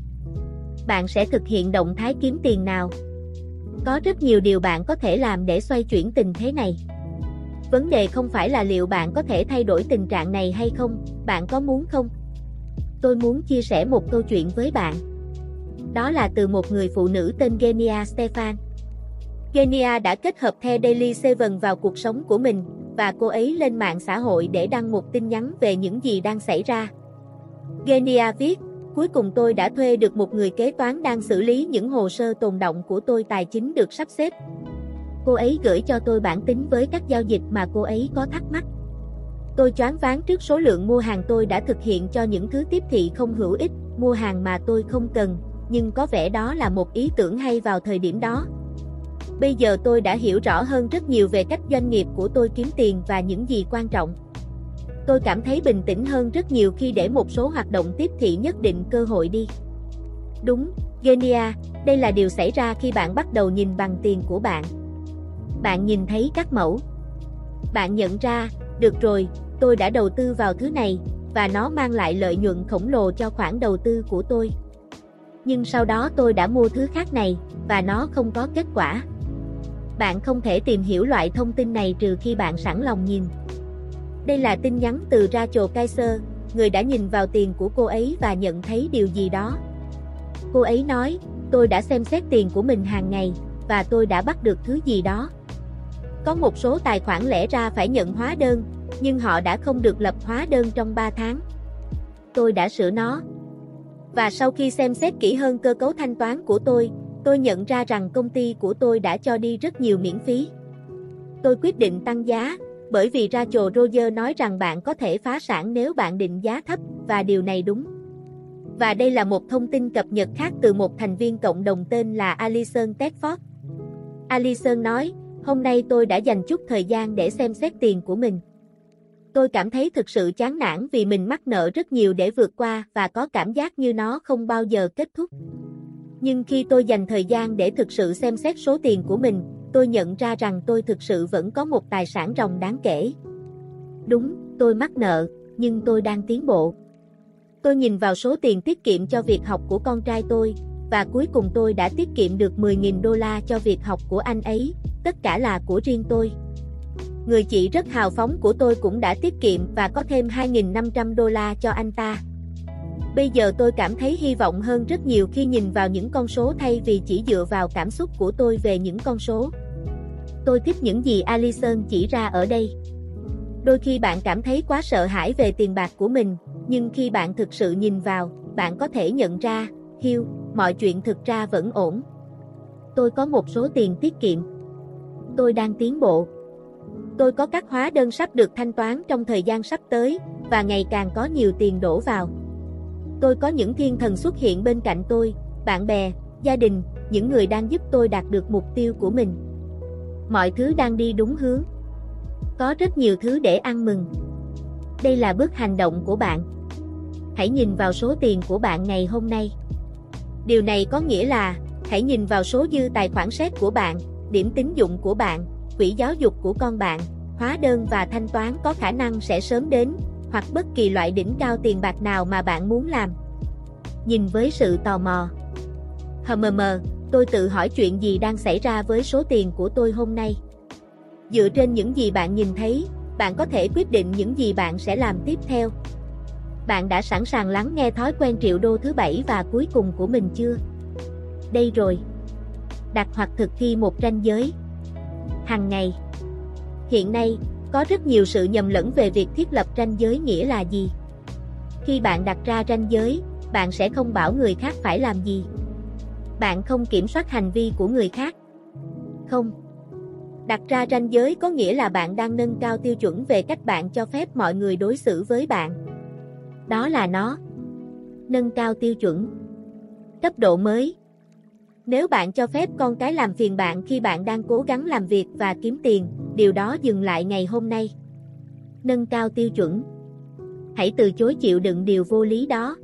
Bạn sẽ thực hiện động thái kiếm tiền nào? Có rất nhiều điều bạn có thể làm để xoay chuyển tình thế này. Vấn đề không phải là liệu bạn có thể thay đổi tình trạng này hay không, bạn có muốn không? Tôi muốn chia sẻ một câu chuyện với bạn. Đó là từ một người phụ nữ tên Genia Stefan. Genia đã kết hợp The Daily Seven vào cuộc sống của mình, và cô ấy lên mạng xã hội để đăng một tin nhắn về những gì đang xảy ra. Genia viết, cuối cùng tôi đã thuê được một người kế toán đang xử lý những hồ sơ tồn động của tôi tài chính được sắp xếp. Cô ấy gửi cho tôi bản tính với các giao dịch mà cô ấy có thắc mắc. Tôi choáng váng trước số lượng mua hàng tôi đã thực hiện cho những thứ tiếp thị không hữu ích, mua hàng mà tôi không cần, nhưng có vẻ đó là một ý tưởng hay vào thời điểm đó. Bây giờ tôi đã hiểu rõ hơn rất nhiều về cách doanh nghiệp của tôi kiếm tiền và những gì quan trọng. Tôi cảm thấy bình tĩnh hơn rất nhiều khi để một số hoạt động tiếp thị nhất định cơ hội đi. Đúng, Genia, đây là điều xảy ra khi bạn bắt đầu nhìn bằng tiền của bạn. Bạn nhìn thấy các mẫu. Bạn nhận ra, được rồi, tôi đã đầu tư vào thứ này, và nó mang lại lợi nhuận khổng lồ cho khoản đầu tư của tôi. Nhưng sau đó tôi đã mua thứ khác này, và nó không có kết quả. Bạn không thể tìm hiểu loại thông tin này trừ khi bạn sẵn lòng nhìn. Đây là tin nhắn từ Rachel Kaiser, người đã nhìn vào tiền của cô ấy và nhận thấy điều gì đó. Cô ấy nói, tôi đã xem xét tiền của mình hàng ngày, và tôi đã bắt được thứ gì đó. Có một số tài khoản lẽ ra phải nhận hóa đơn, nhưng họ đã không được lập hóa đơn trong 3 tháng. Tôi đã sửa nó. Và sau khi xem xét kỹ hơn cơ cấu thanh toán của tôi, tôi nhận ra rằng công ty của tôi đã cho đi rất nhiều miễn phí. Tôi quyết định tăng giá, bởi vì Rachel Roger nói rằng bạn có thể phá sản nếu bạn định giá thấp, và điều này đúng. Và đây là một thông tin cập nhật khác từ một thành viên cộng đồng tên là Alison Tedford. Alison nói, hôm nay tôi đã dành chút thời gian để xem xét tiền của mình. Tôi cảm thấy thực sự chán nản vì mình mắc nợ rất nhiều để vượt qua và có cảm giác như nó không bao giờ kết thúc. Nhưng khi tôi dành thời gian để thực sự xem xét số tiền của mình, tôi nhận ra rằng tôi thực sự vẫn có một tài sản ròng đáng kể. Đúng, tôi mắc nợ, nhưng tôi đang tiến bộ. Tôi nhìn vào số tiền tiết kiệm cho việc học của con trai tôi, và cuối cùng tôi đã tiết kiệm được 10.000 đô la cho việc học của anh ấy, tất cả là của riêng tôi. Người chị rất hào phóng của tôi cũng đã tiết kiệm và có thêm 2.500 đô la cho anh ta. Bây giờ tôi cảm thấy hy vọng hơn rất nhiều khi nhìn vào những con số thay vì chỉ dựa vào cảm xúc của tôi về những con số. Tôi thích những gì Alison chỉ ra ở đây. Đôi khi bạn cảm thấy quá sợ hãi về tiền bạc của mình, nhưng khi bạn thực sự nhìn vào, bạn có thể nhận ra, hiu, mọi chuyện thực ra vẫn ổn. Tôi có một số tiền tiết kiệm. Tôi đang tiến bộ. Tôi có các hóa đơn sắp được thanh toán trong thời gian sắp tới, và ngày càng có nhiều tiền đổ vào. Tôi có những thiên thần xuất hiện bên cạnh tôi, bạn bè, gia đình, những người đang giúp tôi đạt được mục tiêu của mình. Mọi thứ đang đi đúng hướng. Có rất nhiều thứ để ăn mừng. Đây là bước hành động của bạn. hãy nhìn vào số tiền của bạn ngày hôm nay. Điều này có nghĩa là, hãy nhìn vào số dư tài khoản xét của bạn, điểm tín dụng của bạn, quỹ giáo dục của con bạn, hóa đơn và thanh toán có khả năng sẽ sớm đến, hoặc bất kỳ loại đỉnh cao tiền bạc nào mà bạn muốn làm. Nhìn với sự tò mò. HMM, tôi tự hỏi chuyện gì đang xảy ra với số tiền của tôi hôm nay. Dựa trên những gì bạn nhìn thấy, bạn có thể quyết định những gì bạn sẽ làm tiếp theo. Bạn đã sẵn sàng lắng nghe thói quen triệu đô thứ bảy và cuối cùng của mình chưa? Đây rồi. Đặt hoặc thực thi một ranh giới. Hàng ngày. Hiện nay, có rất nhiều sự nhầm lẫn về việc thiết lập ranh giới nghĩa là gì. Khi bạn đặt ra ranh giới, bạn sẽ không bảo người khác phải làm gì. Bạn không kiểm soát hành vi của người khác. Không. Đặt ra ranh giới có nghĩa là bạn đang nâng cao tiêu chuẩn về cách bạn cho phép mọi người đối xử với bạn. Đó là nó. Nâng cao tiêu chuẩn. Cấp độ mới. Nếu bạn cho phép con cái làm phiền bạn khi bạn đang cố gắng làm việc và kiếm tiền, điều đó dừng lại ngày hôm nay. Nâng cao tiêu chuẩn. Hãy từ chối chịu đựng điều vô lý đó.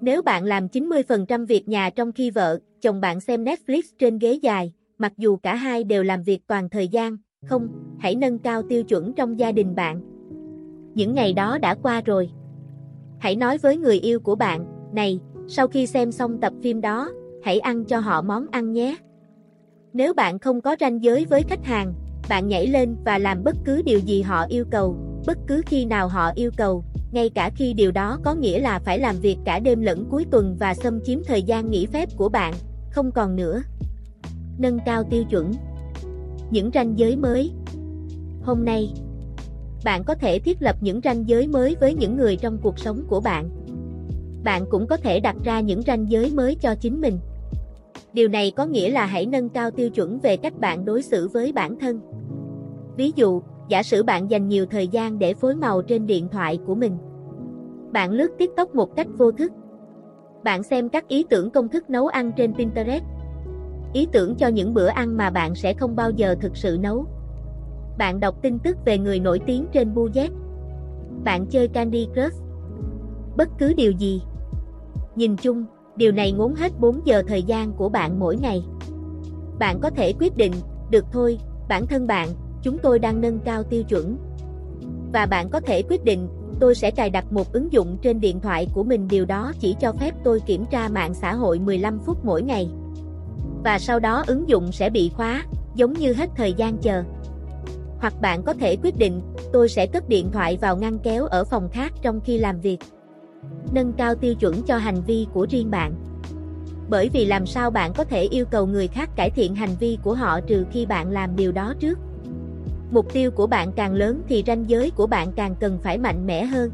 Nếu bạn làm 90% việc nhà trong khi vợ, chồng bạn xem Netflix trên ghế dài, mặc dù cả hai đều làm việc toàn thời gian, không, hãy nâng cao tiêu chuẩn trong gia đình bạn. Những ngày đó đã qua rồi. Hãy nói với người yêu của bạn, này, sau khi xem xong tập phim đó, hãy ăn cho họ món ăn nhé. Nếu bạn không có ranh giới với khách hàng, bạn nhảy lên và làm bất cứ điều gì họ yêu cầu, bất cứ khi nào họ yêu cầu, ngay cả khi điều đó có nghĩa là phải làm việc cả đêm lẫn cuối tuần và xâm chiếm thời gian nghỉ phép của bạn, không còn nữa. Nâng cao tiêu chuẩn. Những ranh giới mới. Hôm nay, bạn có thể thiết lập những ranh giới mới với những người trong cuộc sống của bạn. Bạn cũng có thể đặt ra những ranh giới mới cho chính mình. Điều này có nghĩa là hãy nâng cao tiêu chuẩn về cách bạn đối xử với bản thân. Ví dụ, giả sử bạn dành nhiều thời gian để phối màu trên điện thoại của mình. Bạn lướt TikTok một cách vô thức. Bạn xem các ý tưởng công thức nấu ăn trên Pinterest. Ý tưởng cho những bữa ăn mà bạn sẽ không bao giờ thực sự nấu. Bạn đọc tin tức về người nổi tiếng trên Buzzet. Bạn chơi Candy Crush. Bất cứ điều gì. Nhìn chung, điều này ngốn hết 4 giờ thời gian của bạn mỗi ngày. Bạn có thể quyết định, được thôi, bản thân bạn, chúng tôi đang nâng cao tiêu chuẩn. Và bạn có thể quyết định, tôi sẽ cài đặt một ứng dụng trên điện thoại của mình điều đó chỉ cho phép tôi kiểm tra mạng xã hội 15 phút mỗi ngày. Và sau đó ứng dụng sẽ bị khóa, giống như hết thời gian chờ. Hoặc bạn có thể quyết định, tôi sẽ cất điện thoại vào ngăn kéo ở phòng khác trong khi làm việc. Nâng cao tiêu chuẩn cho hành vi của riêng bạn. Bởi vì làm sao bạn có thể yêu cầu người khác cải thiện hành vi của họ trừ khi bạn làm điều đó trước. Mục tiêu của bạn càng lớn thì ranh giới của bạn càng cần phải mạnh mẽ hơn.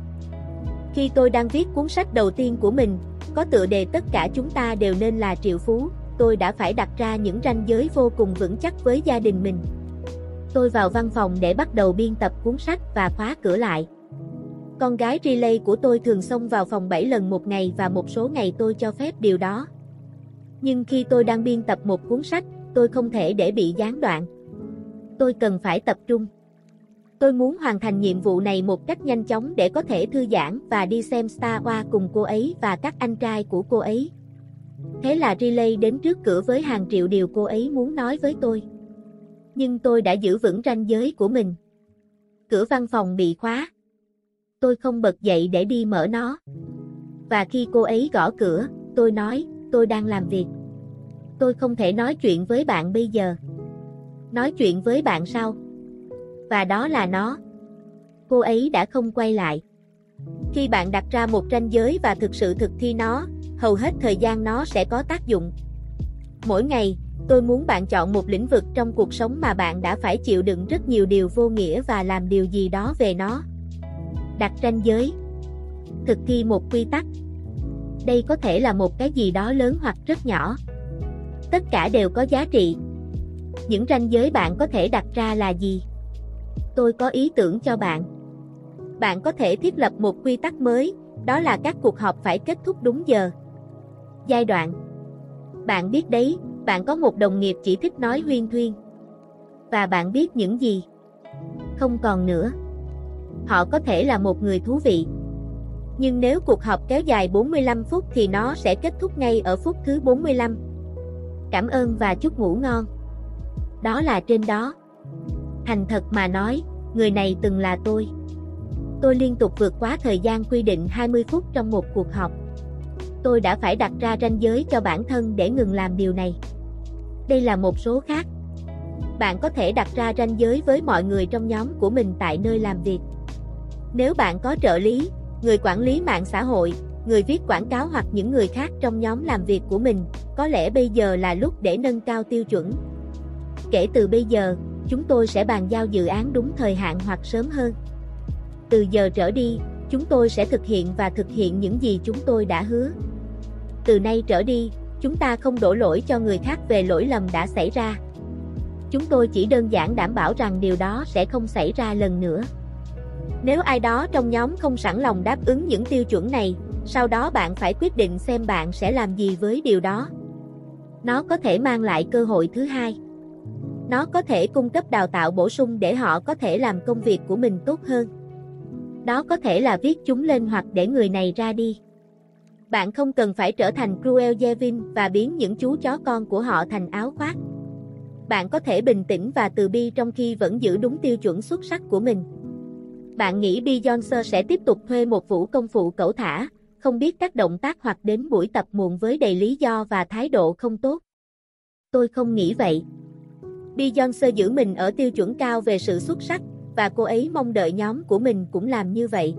Khi tôi đang viết cuốn sách đầu tiên của mình, có tựa đề tất cả chúng ta đều nên là triệu phú, tôi đã phải đặt ra những ranh giới vô cùng vững chắc với gia đình mình. Tôi vào văn phòng để bắt đầu biên tập cuốn sách và khóa cửa lại. Con gái relay của tôi thường xông vào phòng 7 lần một ngày và một số ngày tôi cho phép điều đó. Nhưng khi tôi đang biên tập một cuốn sách, tôi không thể để bị gián đoạn. Tôi cần phải tập trung. Tôi muốn hoàn thành nhiệm vụ này một cách nhanh chóng để có thể thư giãn và đi xem Star Wars cùng cô ấy và các anh trai của cô ấy. Thế là Relay đến trước cửa với hàng triệu điều cô ấy muốn nói với tôi. Nhưng tôi đã giữ vững ranh giới của mình. Cửa văn phòng bị khóa. Tôi không bật dậy để đi mở nó. Và khi cô ấy gõ cửa, tôi nói, tôi đang làm việc. Tôi không thể nói chuyện với bạn bây giờ. Nói chuyện với bạn sau. Và đó là nó. Cô ấy đã không quay lại. Khi bạn đặt ra một ranh giới và thực sự thực thi nó, hầu hết thời gian nó sẽ có tác dụng. Mỗi ngày, tôi muốn bạn chọn một lĩnh vực trong cuộc sống mà bạn đã phải chịu đựng rất nhiều điều vô nghĩa và làm điều gì đó về nó. Đặt ranh giới. Thực thi một quy tắc. Đây có thể là một cái gì đó lớn hoặc rất nhỏ. Tất cả đều có giá trị. Những ranh giới bạn có thể đặt ra là gì? Tôi có ý tưởng cho bạn. Bạn có thể thiết lập một quy tắc mới, đó là các cuộc họp phải kết thúc đúng giờ. Giai đoạn Bạn biết đấy, bạn có một đồng nghiệp chỉ thích nói huyên thuyên. Và bạn biết những gì? Không còn nữa. Họ có thể là một người thú vị. Nhưng nếu cuộc họp kéo dài 45 phút thì nó sẽ kết thúc ngay ở phút thứ 45. Cảm ơn và chúc ngủ ngon. Đó là trên đó. Thành thật mà nói, người này từng là tôi. Tôi liên tục vượt quá thời gian quy định 20 phút trong một cuộc họp. Tôi đã phải đặt ra ranh giới cho bản thân để ngừng làm điều này. Đây là một số khác. Bạn có thể đặt ra ranh giới với mọi người trong nhóm của mình tại nơi làm việc. Nếu bạn có trợ lý, người quản lý mạng xã hội, người viết quảng cáo hoặc những người khác trong nhóm làm việc của mình, có lẽ bây giờ là lúc để nâng cao tiêu chuẩn. Kể từ bây giờ, chúng tôi sẽ bàn giao dự án đúng thời hạn hoặc sớm hơn. Từ giờ trở đi, chúng tôi sẽ thực hiện và thực hiện những gì chúng tôi đã hứa. Từ nay trở đi, chúng ta không đổ lỗi cho người khác về lỗi lầm đã xảy ra. Chúng tôi chỉ đơn giản đảm bảo rằng điều đó sẽ không xảy ra lần nữa. Nếu ai đó trong nhóm không sẵn lòng đáp ứng những tiêu chuẩn này, sau đó bạn phải quyết định xem bạn sẽ làm gì với điều đó. Nó có thể mang lại cơ hội thứ hai. Nó có thể cung cấp đào tạo bổ sung để họ có thể làm công việc của mình tốt hơn. Đó có thể là viết chúng lên hoặc để người này ra đi. Bạn không cần phải trở thành Cruel và biến những chú chó con của họ thành áo khoác. Bạn có thể bình tĩnh và từ bi trong khi vẫn giữ đúng tiêu chuẩn xuất sắc của mình. Bạn nghĩ Beyoncé sẽ tiếp tục thuê một vũ công phụ cẩu thả, không biết các động tác hoặc đến buổi tập muộn với đầy lý do và thái độ không tốt? Tôi không nghĩ vậy. Beyoncé giữ mình ở tiêu chuẩn cao về sự xuất sắc, và cô ấy mong đợi nhóm của mình cũng làm như vậy.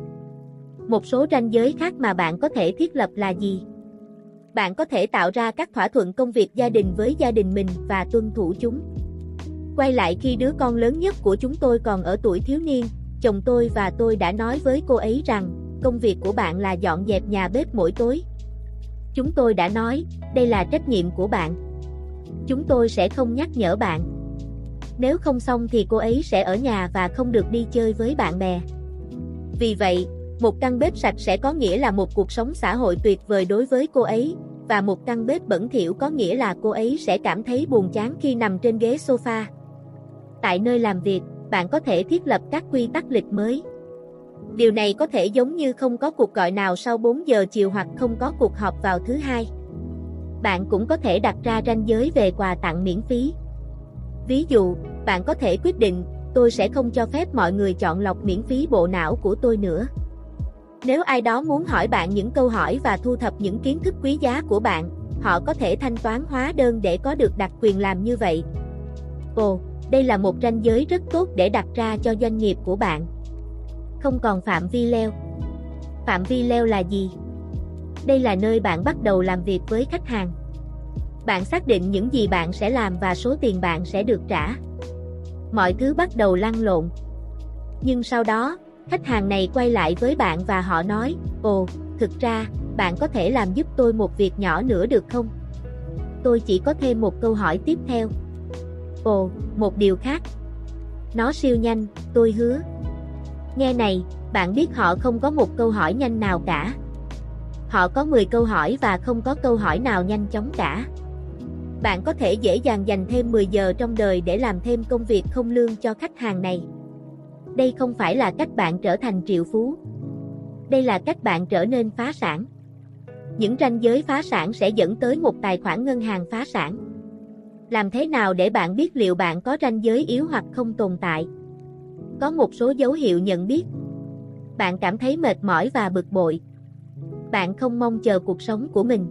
Một số ranh giới khác mà bạn có thể thiết lập là gì? Bạn có thể tạo ra các thỏa thuận công việc gia đình với gia đình mình và tuân thủ chúng. Quay lại khi đứa con lớn nhất của chúng tôi còn ở tuổi thiếu niên, chồng tôi và tôi đã nói với cô ấy rằng, công việc của bạn là dọn dẹp nhà bếp mỗi tối. Chúng tôi đã nói, đây là trách nhiệm của bạn. Chúng tôi sẽ không nhắc nhở bạn. Nếu không xong thì cô ấy sẽ ở nhà và không được đi chơi với bạn bè. Vì vậy, một căn bếp sạch sẽ có nghĩa là một cuộc sống xã hội tuyệt vời đối với cô ấy, và một căn bếp bẩn thỉu có nghĩa là cô ấy sẽ cảm thấy buồn chán khi nằm trên ghế sofa. Tại nơi làm việc, bạn có thể thiết lập các quy tắc lịch mới. Điều này có thể giống như không có cuộc gọi nào sau 4 giờ chiều hoặc không có cuộc họp vào thứ hai. Bạn cũng có thể đặt ra ranh giới về quà tặng miễn phí. Ví dụ, bạn có thể quyết định, tôi sẽ không cho phép mọi người chọn lọc miễn phí bộ não của tôi nữa. Nếu ai đó muốn hỏi bạn những câu hỏi và thu thập những kiến thức quý giá của bạn, họ có thể thanh toán hóa đơn để có được đặc quyền làm như vậy. Ồ, đây là một ranh giới rất tốt để đặt ra cho doanh nghiệp của bạn. Không còn phạm vi leo. Phạm vi leo là gì? Đây là nơi bạn bắt đầu làm việc với khách hàng. Bạn xác định những gì bạn sẽ làm và số tiền bạn sẽ được trả. Mọi thứ bắt đầu lăn lộn. Nhưng sau đó, khách hàng này quay lại với bạn và họ nói, ồ, thực ra, bạn có thể làm giúp tôi một việc nhỏ nữa được không? Tôi chỉ có thêm một câu hỏi tiếp theo. Ồ, một điều khác. Nó siêu nhanh, tôi hứa. Nghe này, bạn biết họ không có một câu hỏi nhanh nào cả. Họ có 10 câu hỏi và không có câu hỏi nào nhanh chóng cả. Bạn có thể dễ dàng dành thêm 10 giờ trong đời để làm thêm công việc không lương cho khách hàng này. Đây không phải là cách bạn trở thành triệu phú. Đây là cách bạn trở nên phá sản. Những ranh giới phá sản sẽ dẫn tới một tài khoản ngân hàng phá sản. Làm thế nào để bạn biết liệu bạn có ranh giới yếu hoặc không tồn tại? Có một số dấu hiệu nhận biết. Bạn cảm thấy mệt mỏi và bực bội. Bạn không mong chờ cuộc sống của mình.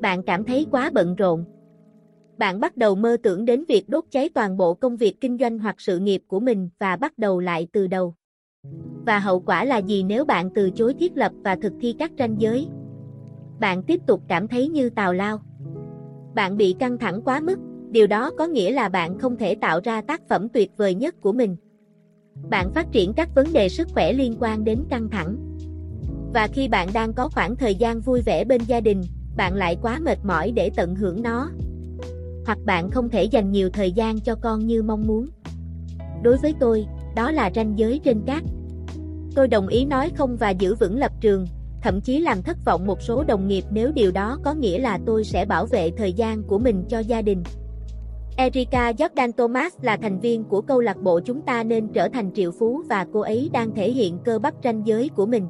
Bạn cảm thấy quá bận rộn. Bạn bắt đầu mơ tưởng đến việc đốt cháy toàn bộ công việc kinh doanh hoặc sự nghiệp của mình và bắt đầu lại từ đầu. Và hậu quả là gì nếu bạn từ chối thiết lập và thực thi các ranh giới? Bạn tiếp tục cảm thấy như tào lao. Bạn bị căng thẳng quá mức, điều đó có nghĩa là bạn không thể tạo ra tác phẩm tuyệt vời nhất của mình. Bạn phát triển các vấn đề sức khỏe liên quan đến căng thẳng. Và khi bạn đang có khoảng thời gian vui vẻ bên gia đình, bạn lại quá mệt mỏi để tận hưởng nó. Hoặc bạn không thể dành nhiều thời gian cho con như mong muốn. Đối với tôi, đó là ranh giới trên cát. Tôi đồng ý nói không và giữ vững lập trường, thậm chí làm thất vọng một số đồng nghiệp nếu điều đó có nghĩa là tôi sẽ bảo vệ thời gian của mình cho gia đình. Erika Jordan Thomas là thành viên của câu lạc bộ chúng ta nên trở thành triệu phú và cô ấy đang thể hiện cơ bắp ranh giới của mình.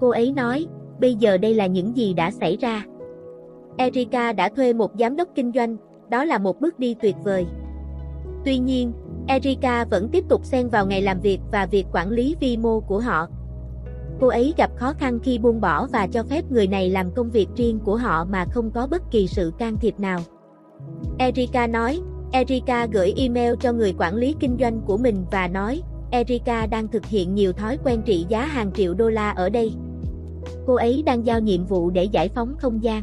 Cô ấy nói, bây giờ đây là những gì đã xảy ra. Erika đã thuê một giám đốc kinh doanh, đó là một bước đi tuyệt vời. Tuy nhiên, Erika vẫn tiếp tục xen vào ngày làm việc và việc quản lý vi mô của họ. Cô ấy gặp khó khăn khi buông bỏ và cho phép người này làm công việc riêng của họ mà không có bất kỳ sự can thiệp nào. Erika nói, Erika gửi email cho người quản lý kinh doanh của mình và nói, Erika đang thực hiện nhiều thói quen trị giá hàng triệu đô la ở đây. Cô ấy đang giao nhiệm vụ để giải phóng không gian.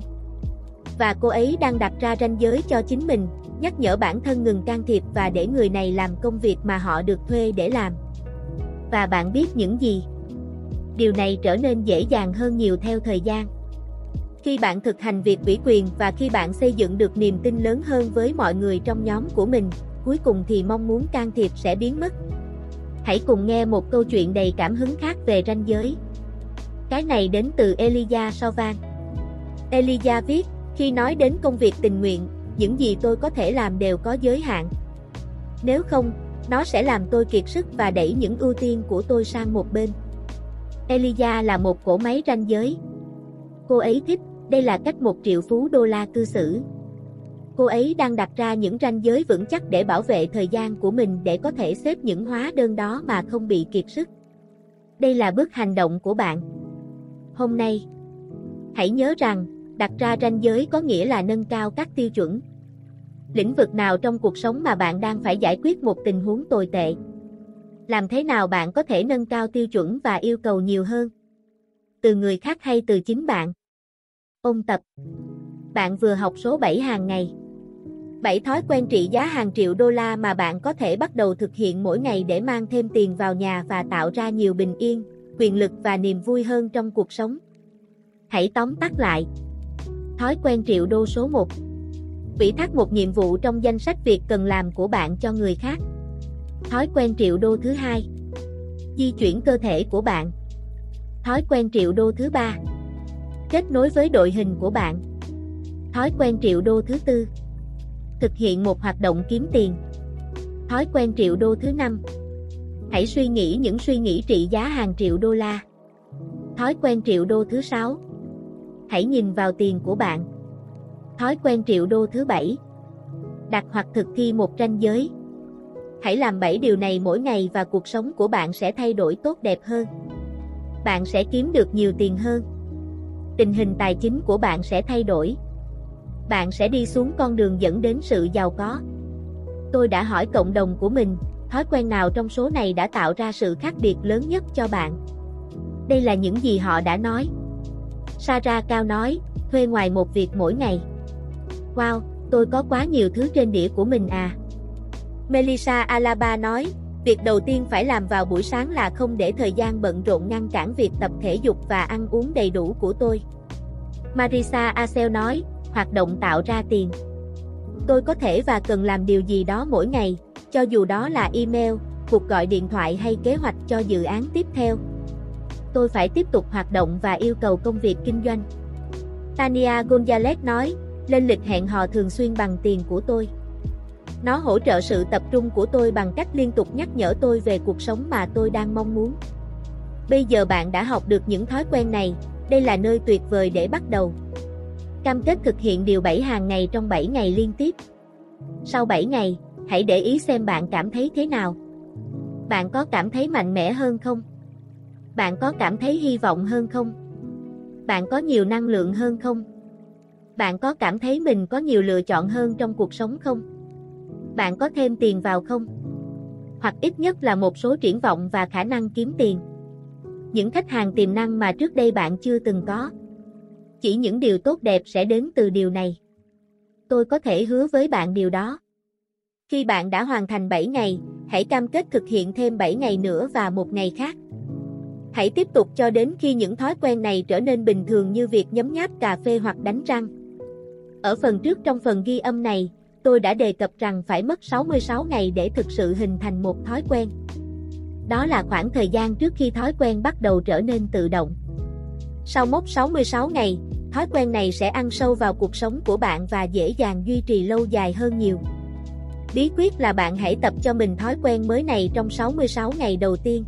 Và cô ấy đang đặt ra ranh giới cho chính mình, nhắc nhở bản thân ngừng can thiệp và để người này làm công việc mà họ được thuê để làm. Và bạn biết những gì? Điều này trở nên dễ dàng hơn nhiều theo thời gian. Khi bạn thực hành việc ủy quyền và khi bạn xây dựng được niềm tin lớn hơn với mọi người trong nhóm của mình, cuối cùng thì mong muốn can thiệp sẽ biến mất. Hãy cùng nghe một câu chuyện đầy cảm hứng khác về ranh giới. Cái này đến từ Elia Sovan. Elia viết, khi nói đến công việc tình nguyện, những gì tôi có thể làm đều có giới hạn. Nếu không, nó sẽ làm tôi kiệt sức và đẩy những ưu tiên của tôi sang một bên. Elijah là một cỗ máy ranh giới. Cô ấy thích, đây là cách một triệu phú đô la cư xử. Cô ấy đang đặt ra những ranh giới vững chắc để bảo vệ thời gian của mình để có thể xếp những hóa đơn đó mà không bị kiệt sức. Đây là bước hành động của bạn. Hôm nay, hãy nhớ rằng, đặt ra ranh giới có nghĩa là nâng cao các tiêu chuẩn. Lĩnh vực nào trong cuộc sống mà bạn đang phải giải quyết một tình huống tồi tệ? Làm thế nào bạn có thể nâng cao tiêu chuẩn và yêu cầu nhiều hơn? Từ người khác hay từ chính bạn? Ôn tập Bạn vừa học số 7 hàng ngày. 7 thói quen trị giá hàng triệu đô la mà bạn có thể bắt đầu thực hiện mỗi ngày để mang thêm tiền vào nhà và tạo ra nhiều bình yên, quyền lực và niềm vui hơn trong cuộc sống. Hãy tóm tắt lại. Thói quen triệu đô số 1 Vĩ thác một nhiệm vụ trong danh sách việc cần làm của bạn cho người khác. Thói quen triệu đô thứ hai. Di chuyển cơ thể của bạn. Thói quen triệu đô thứ ba. Kết nối với đội hình của bạn. Thói quen triệu đô thứ tư. Thực hiện một hoạt động kiếm tiền. Thói quen triệu đô thứ năm. Hãy suy nghĩ những suy nghĩ trị giá hàng triệu đô la. Thói quen triệu đô thứ sáu. Hãy nhìn vào tiền của bạn. Thói quen triệu đô thứ bảy. Đặt hoặc thực thi một ranh giới. Hãy làm 7 điều này mỗi ngày và cuộc sống của bạn sẽ thay đổi tốt đẹp hơn. Bạn sẽ kiếm được nhiều tiền hơn. Tình hình tài chính của bạn sẽ thay đổi. Bạn sẽ đi xuống con đường dẫn đến sự giàu có. Tôi đã hỏi cộng đồng của mình, thói quen nào trong số này đã tạo ra sự khác biệt lớn nhất cho bạn. Đây là những gì họ đã nói. Sarah Cao nói, thuê ngoài một việc mỗi ngày. Wow, tôi có quá nhiều thứ trên đĩa của mình à. Melissa Alaba nói, việc đầu tiên phải làm vào buổi sáng là không để thời gian bận rộn ngăn cản việc tập thể dục và ăn uống đầy đủ của tôi. Marisa Acel nói, hoạt động tạo ra tiền. Tôi có thể và cần làm điều gì đó mỗi ngày, cho dù đó là email, cuộc gọi điện thoại hay kế hoạch cho dự án tiếp theo. Tôi phải tiếp tục hoạt động và yêu cầu công việc kinh doanh. Tania Gonzalez nói, lên lịch hẹn hò thường xuyên bằng tiền của tôi. Nó hỗ trợ sự tập trung của tôi bằng cách liên tục nhắc nhở tôi về cuộc sống mà tôi đang mong muốn. Bây giờ bạn đã học được những thói quen này, đây là nơi tuyệt vời để bắt đầu. Cam kết thực hiện điều 7 hàng ngày trong 7 ngày liên tiếp. Sau 7 ngày, hãy để ý xem bạn cảm thấy thế nào. Bạn có cảm thấy mạnh mẽ hơn không? Bạn có cảm thấy hy vọng hơn không? Bạn có nhiều năng lượng hơn không? Bạn có cảm thấy mình có nhiều lựa chọn hơn trong cuộc sống không? Bạn có thêm tiền vào không? Hoặc ít nhất là một số triển vọng và khả năng kiếm tiền. Những khách hàng tiềm năng mà trước đây bạn chưa từng có. Chỉ những điều tốt đẹp sẽ đến từ điều này. Tôi có thể hứa với bạn điều đó. Khi bạn đã hoàn thành 7 ngày, hãy cam kết thực hiện thêm 7 ngày nữa và một ngày khác. Hãy tiếp tục cho đến khi những thói quen này trở nên bình thường như việc nhấm nháp cà phê hoặc đánh răng. Ở phần trước trong phần ghi âm này, tôi đã đề cập rằng phải mất 66 ngày để thực sự hình thành một thói quen. Đó là khoảng thời gian trước khi thói quen bắt đầu trở nên tự động. Sau mốc 66 ngày, thói quen này sẽ ăn sâu vào cuộc sống của bạn và dễ dàng duy trì lâu dài hơn nhiều. Bí quyết là bạn hãy tập cho mình thói quen mới này trong 66 ngày đầu tiên.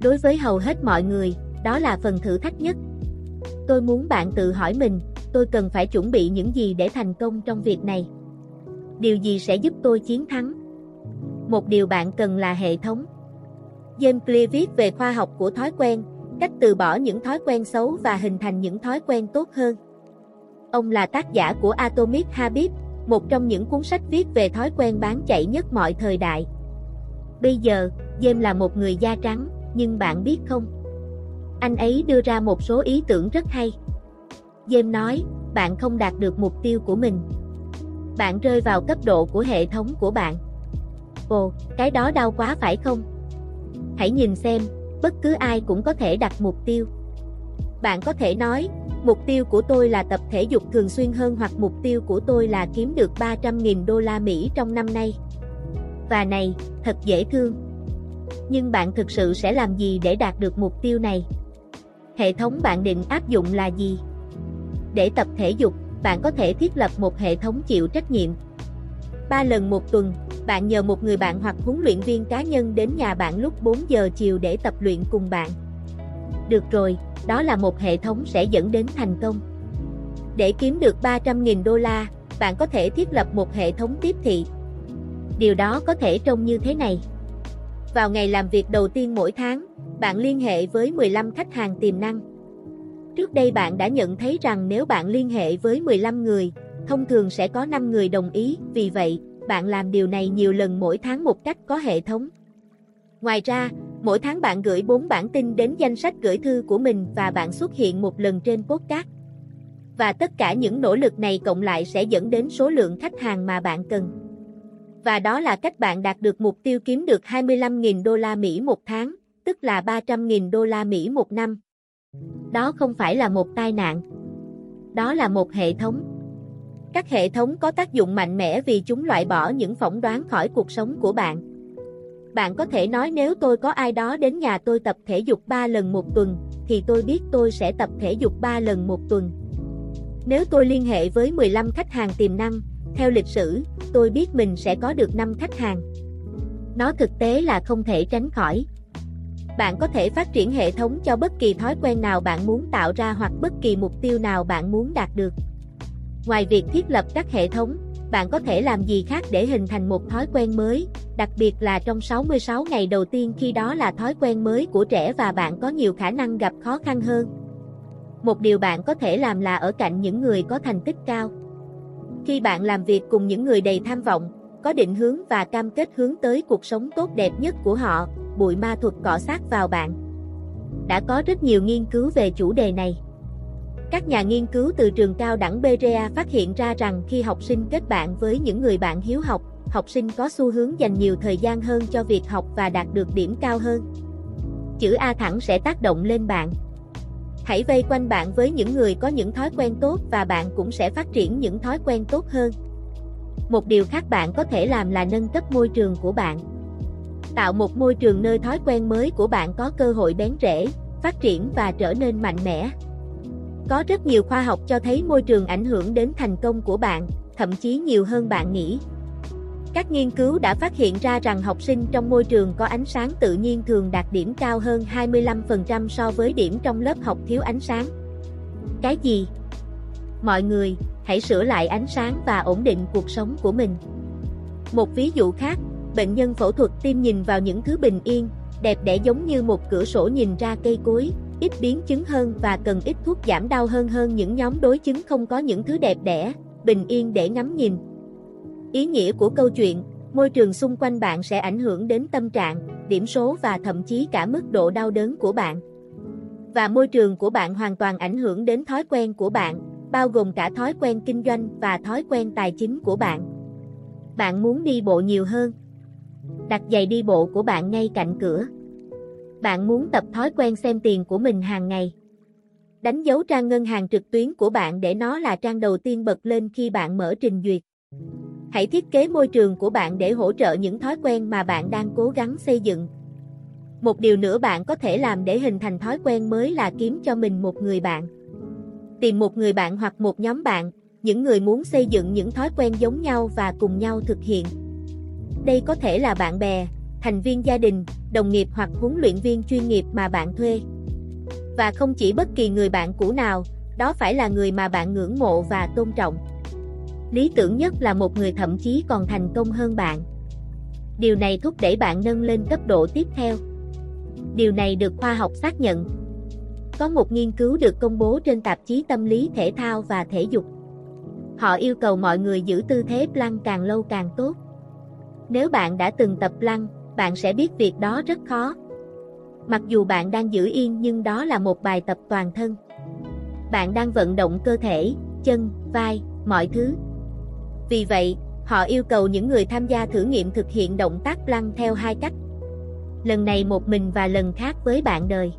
Đối với hầu hết mọi người, đó là phần thử thách nhất. Tôi muốn bạn tự hỏi mình, tôi cần phải chuẩn bị những gì để thành công trong việc này. Điều gì sẽ giúp tôi chiến thắng? Một điều bạn cần là hệ thống. James Clear viết về khoa học của thói quen, cách từ bỏ những thói quen xấu và hình thành những thói quen tốt hơn. Ông là tác giả của Atomic Habits, một trong những cuốn sách viết về thói quen bán chạy nhất mọi thời đại. Bây giờ, James là một người da trắng, nhưng bạn biết không? Anh ấy đưa ra một số ý tưởng rất hay. James nói, bạn không đạt được mục tiêu của mình. Bạn rơi vào cấp độ của hệ thống của bạn. Ồ, cái đó đau quá phải không? Hãy nhìn xem, bất cứ ai cũng có thể đặt mục tiêu. Bạn có thể nói, mục tiêu của tôi là tập thể dục thường xuyên hơn hoặc mục tiêu của tôi là kiếm được 300.000 đô la Mỹ trong năm nay. Và này, thật dễ thương. Nhưng bạn thực sự sẽ làm gì để đạt được mục tiêu này? Hệ thống bạn định áp dụng là gì? Để tập thể dục, bạn có thể thiết lập một hệ thống chịu trách nhiệm. 3 lần một tuần, bạn nhờ một người bạn hoặc huấn luyện viên cá nhân đến nhà bạn lúc 4 giờ chiều để tập luyện cùng bạn. Được rồi, đó là một hệ thống sẽ dẫn đến thành công. Để kiếm được 300.000 đô la, bạn có thể thiết lập một hệ thống tiếp thị. Điều đó có thể trông như thế này. Vào ngày làm việc đầu tiên mỗi tháng, bạn liên hệ với 15 khách hàng tiềm năng. Trước đây bạn đã nhận thấy rằng nếu bạn liên hệ với 15 người, thông thường sẽ có 5 người đồng ý, vì vậy, bạn làm điều này nhiều lần mỗi tháng một cách có hệ thống. Ngoài ra, mỗi tháng bạn gửi 4 bản tin đến danh sách gửi thư của mình và bạn xuất hiện một lần trên podcast. Và tất cả những nỗ lực này cộng lại sẽ dẫn đến số lượng khách hàng mà bạn cần. Và đó là cách bạn đạt được mục tiêu kiếm được 25.000 đô la Mỹ một tháng, tức là 300.000 đô la Mỹ một năm. Đó không phải là một tai nạn. Đó là một hệ thống. Các hệ thống có tác dụng mạnh mẽ vì chúng loại bỏ những phỏng đoán khỏi cuộc sống của bạn. Bạn có thể nói nếu tôi có ai đó đến nhà tôi tập thể dục 3 lần một tuần, thì tôi biết tôi sẽ tập thể dục 3 lần một tuần. Nếu tôi liên hệ với 15 khách hàng tiềm năng, theo lịch sử, tôi biết mình sẽ có được 5 khách hàng. Nó thực tế là không thể tránh khỏi. Bạn có thể phát triển hệ thống cho bất kỳ thói quen nào bạn muốn tạo ra hoặc bất kỳ mục tiêu nào bạn muốn đạt được. Ngoài việc thiết lập các hệ thống, bạn có thể làm gì khác để hình thành một thói quen mới, đặc biệt là trong 66 ngày đầu tiên khi đó là thói quen mới của trẻ và bạn có nhiều khả năng gặp khó khăn hơn. Một điều bạn có thể làm là ở cạnh những người có thành tích cao. Khi bạn làm việc cùng những người đầy tham vọng, có định hướng và cam kết hướng tới cuộc sống tốt đẹp nhất của họ, bụi ma thuật cọ sát vào bạn. Đã có rất nhiều nghiên cứu về chủ đề này. Các nhà nghiên cứu từ trường cao đẳng Berea phát hiện ra rằng khi học sinh kết bạn với những người bạn hiếu học, học sinh có xu hướng dành nhiều thời gian hơn cho việc học và đạt được điểm cao hơn. Chữ A thẳng sẽ tác động lên bạn. Hãy vây quanh bạn với những người có những thói quen tốt và bạn cũng sẽ phát triển những thói quen tốt hơn. Một điều khác bạn có thể làm là nâng cấp môi trường của bạn. Tạo một môi trường nơi thói quen mới của bạn có cơ hội bén rễ, phát triển và trở nên mạnh mẽ. Có rất nhiều khoa học cho thấy môi trường ảnh hưởng đến thành công của bạn, thậm chí nhiều hơn bạn nghĩ. Các nghiên cứu đã phát hiện ra rằng học sinh trong môi trường có ánh sáng tự nhiên thường đạt điểm cao hơn 25% so với điểm trong lớp học thiếu ánh sáng. Cái gì? Mọi người, hãy sửa lại ánh sáng và ổn định cuộc sống của mình. Một ví dụ khác, bệnh nhân phẫu thuật tim nhìn vào những thứ bình yên, đẹp đẽ giống như một cửa sổ nhìn ra cây cối, ít biến chứng hơn và cần ít thuốc giảm đau hơn hơn những nhóm đối chứng không có những thứ đẹp đẽ, bình yên để ngắm nhìn. Ý nghĩa của câu chuyện, môi trường xung quanh bạn sẽ ảnh hưởng đến tâm trạng, điểm số và thậm chí cả mức độ đau đớn của bạn. Và môi trường của bạn hoàn toàn ảnh hưởng đến thói quen của bạn, bao gồm cả thói quen kinh doanh và thói quen tài chính của bạn. Bạn muốn đi bộ nhiều hơn. Đặt giày đi bộ của bạn ngay cạnh cửa. Bạn muốn tập thói quen xem tiền của mình hàng ngày. Đánh dấu trang ngân hàng trực tuyến của bạn để nó là trang đầu tiên bật lên khi bạn mở trình duyệt. Hãy thiết kế môi trường của bạn để hỗ trợ những thói quen mà bạn đang cố gắng xây dựng. Một điều nữa bạn có thể làm để hình thành thói quen mới là kiếm cho mình một người bạn. Tìm một người bạn hoặc một nhóm bạn, những người muốn xây dựng những thói quen giống nhau và cùng nhau thực hiện. Đây có thể là bạn bè, thành viên gia đình, đồng nghiệp hoặc huấn luyện viên chuyên nghiệp mà bạn thuê. Và không chỉ bất kỳ người bạn cũ nào, đó phải là người mà bạn ngưỡng mộ và tôn trọng. Lý tưởng nhất là một người thậm chí còn thành công hơn bạn. Điều này thúc đẩy bạn nâng lên cấp độ tiếp theo. Điều này được khoa học xác nhận. Có một nghiên cứu được công bố trên tạp chí Tâm lý thể thao và thể dục. Họ yêu cầu mọi người giữ tư thế plank càng lâu càng tốt. Nếu bạn đã từng tập lăn, bạn sẽ biết việc đó rất khó. Mặc dù bạn đang giữ yên nhưng đó là một bài tập toàn thân. Bạn đang vận động cơ thể, chân, vai, mọi thứ. Vì vậy, họ yêu cầu những người tham gia thử nghiệm thực hiện động tác lăn theo hai cách. Lần này một mình và lần khác với bạn đời.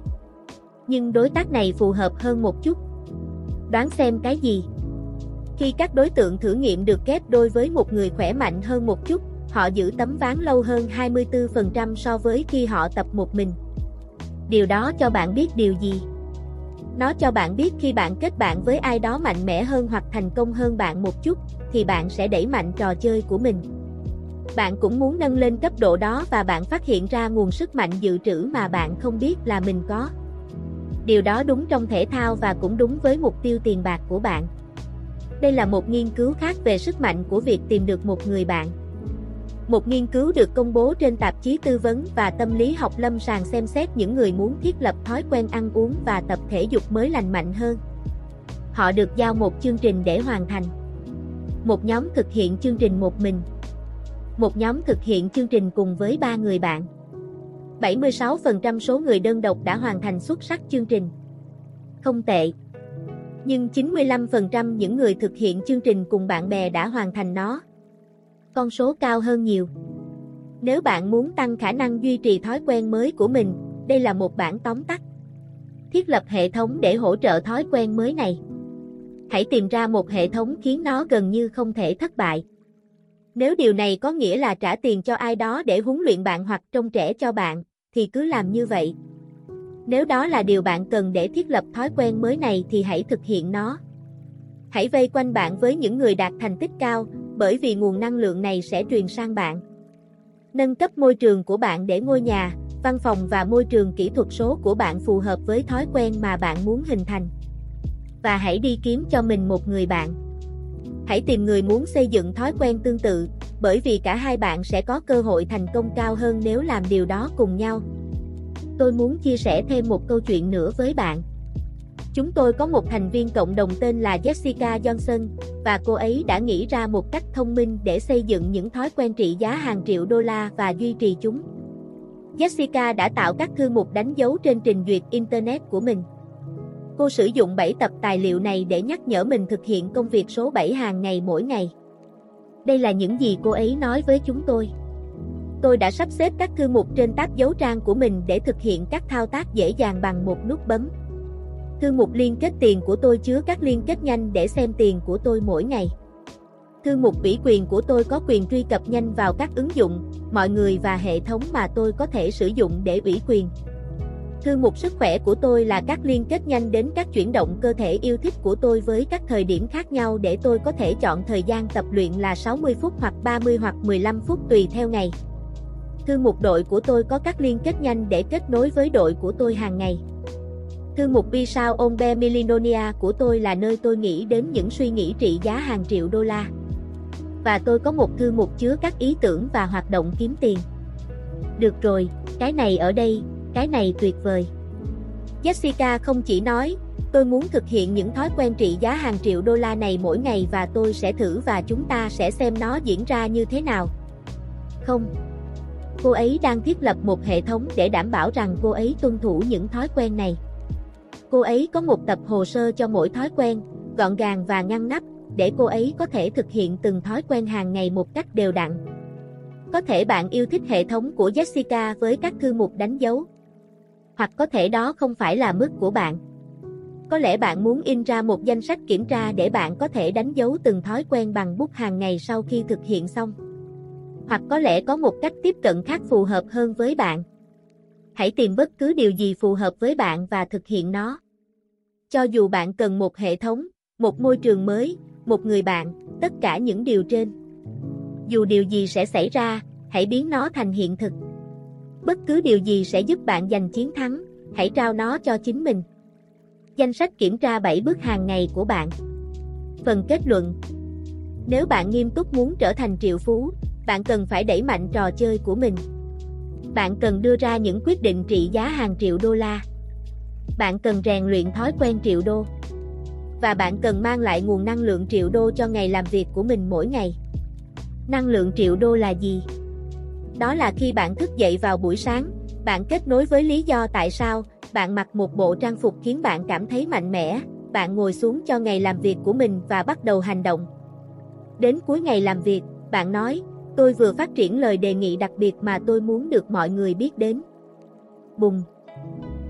Nhưng đối tác này phù hợp hơn một chút. Đoán xem cái gì? Khi các đối tượng thử nghiệm được ghép đôi với một người khỏe mạnh hơn một chút, họ giữ tấm ván lâu hơn 24% so với khi họ tập một mình. Điều đó cho bạn biết điều gì? Nó cho bạn biết khi bạn kết bạn với ai đó mạnh mẽ hơn hoặc thành công hơn bạn một chút, thì bạn sẽ đẩy mạnh trò chơi của mình. Bạn cũng muốn nâng lên cấp độ đó và bạn phát hiện ra nguồn sức mạnh dự trữ mà bạn không biết là mình có. Điều đó đúng trong thể thao và cũng đúng với mục tiêu tiền bạc của bạn. Đây là một nghiên cứu khác về sức mạnh của việc tìm được một người bạn. Một nghiên cứu được công bố trên tạp chí tư vấn và tâm lý học lâm sàng xem xét những người muốn thiết lập thói quen ăn uống và tập thể dục mới lành mạnh hơn. Họ được giao một chương trình để hoàn thành. Một nhóm thực hiện chương trình một mình. Một nhóm thực hiện chương trình cùng với ba người bạn. 76% số người đơn độc đã hoàn thành xuất sắc chương trình. Không tệ. Nhưng 95% những người thực hiện chương trình cùng bạn bè đã hoàn thành nó con số cao hơn nhiều. Nếu bạn muốn tăng khả năng duy trì thói quen mới của mình, đây là một bản tóm tắt. Thiết lập hệ thống để hỗ trợ thói quen mới này. Hãy tìm ra một hệ thống khiến nó gần như không thể thất bại. Nếu điều này có nghĩa là trả tiền cho ai đó để huấn luyện bạn hoặc trông trẻ cho bạn, thì cứ làm như vậy. Nếu đó là điều bạn cần để thiết lập thói quen mới này thì hãy thực hiện nó. Hãy vây quanh bạn với những người đạt thành tích cao, bởi vì nguồn năng lượng này sẽ truyền sang bạn. Nâng cấp môi trường của bạn để ngôi nhà, văn phòng và môi trường kỹ thuật số của bạn phù hợp với thói quen mà bạn muốn hình thành. Và hãy đi kiếm cho mình một người bạn. Hãy tìm người muốn xây dựng thói quen tương tự, bởi vì cả hai bạn sẽ có cơ hội thành công cao hơn nếu làm điều đó cùng nhau. Tôi muốn chia sẻ thêm một câu chuyện nữa với bạn. Chúng tôi có một thành viên cộng đồng tên là Jessica Johnson, và cô ấy đã nghĩ ra một cách thông minh để xây dựng những thói quen trị giá hàng triệu đô la và duy trì chúng. Jessica đã tạo các thư mục đánh dấu trên trình duyệt Internet của mình. Cô sử dụng 7 tập tài liệu này để nhắc nhở mình thực hiện công việc số 7 hàng ngày mỗi ngày. Đây là những gì cô ấy nói với chúng tôi. Tôi đã sắp xếp các thư mục trên tab dấu trang của mình để thực hiện các thao tác dễ dàng bằng một nút bấm. Thư mục liên kết tiền của tôi chứa các liên kết nhanh để xem tiền của tôi mỗi ngày. Thư mục ủy quyền của tôi có quyền truy cập nhanh vào các ứng dụng, mọi người và hệ thống mà tôi có thể sử dụng để ủy quyền. Thư mục sức khỏe của tôi là các liên kết nhanh đến các chuyển động cơ thể yêu thích của tôi với các thời điểm khác nhau để tôi có thể chọn thời gian tập luyện là 60 phút hoặc 30 hoặc 15 phút tùy theo ngày. Thư mục đội của tôi có các liên kết nhanh để kết nối với đội của tôi hàng ngày. Thư mục Bisao Ombe Milinonia của tôi là nơi tôi nghĩ đến những suy nghĩ trị giá hàng triệu đô la. Và tôi có một thư mục chứa các ý tưởng và hoạt động kiếm tiền. Được rồi, cái này ở đây, cái này tuyệt vời. Jessica không chỉ nói, tôi muốn thực hiện những thói quen trị giá hàng triệu đô la này mỗi ngày và tôi sẽ thử và chúng ta sẽ xem nó diễn ra như thế nào. Không. Cô ấy đang thiết lập một hệ thống để đảm bảo rằng cô ấy tuân thủ những thói quen này. Cô ấy có một tập hồ sơ cho mỗi thói quen, gọn gàng và ngăn nắp, để cô ấy có thể thực hiện từng thói quen hàng ngày một cách đều đặn. Có thể bạn yêu thích hệ thống của Jessica với các thư mục đánh dấu. Hoặc có thể đó không phải là mức của bạn. Có lẽ bạn muốn in ra một danh sách kiểm tra để bạn có thể đánh dấu từng thói quen bằng bút hàng ngày sau khi thực hiện xong. Hoặc có lẽ có một cách tiếp cận khác phù hợp hơn với bạn. Hãy tìm bất cứ điều gì phù hợp với bạn và thực hiện nó. Cho dù bạn cần một hệ thống, một môi trường mới, một người bạn, tất cả những điều trên. Dù điều gì sẽ xảy ra, hãy biến nó thành hiện thực. Bất cứ điều gì sẽ giúp bạn giành chiến thắng, hãy trao nó cho chính mình. Danh sách kiểm tra 7 bước hàng ngày của bạn. Phần kết luận Nếu bạn nghiêm túc muốn trở thành triệu phú, bạn cần phải đẩy mạnh trò chơi của mình. Bạn cần đưa ra những quyết định trị giá hàng triệu đô la. Bạn cần rèn luyện thói quen triệu đô. Và bạn cần mang lại nguồn năng lượng triệu đô cho ngày làm việc của mình mỗi ngày. Năng lượng triệu đô là gì? Đó là khi bạn thức dậy vào buổi sáng, bạn kết nối với lý do tại sao bạn mặc một bộ trang phục khiến bạn cảm thấy mạnh mẽ, bạn ngồi xuống cho ngày làm việc của mình và bắt đầu hành động. Đến cuối ngày làm việc, bạn nói, tôi vừa phát triển lời đề nghị đặc biệt mà tôi muốn được mọi người biết đến. Bùng!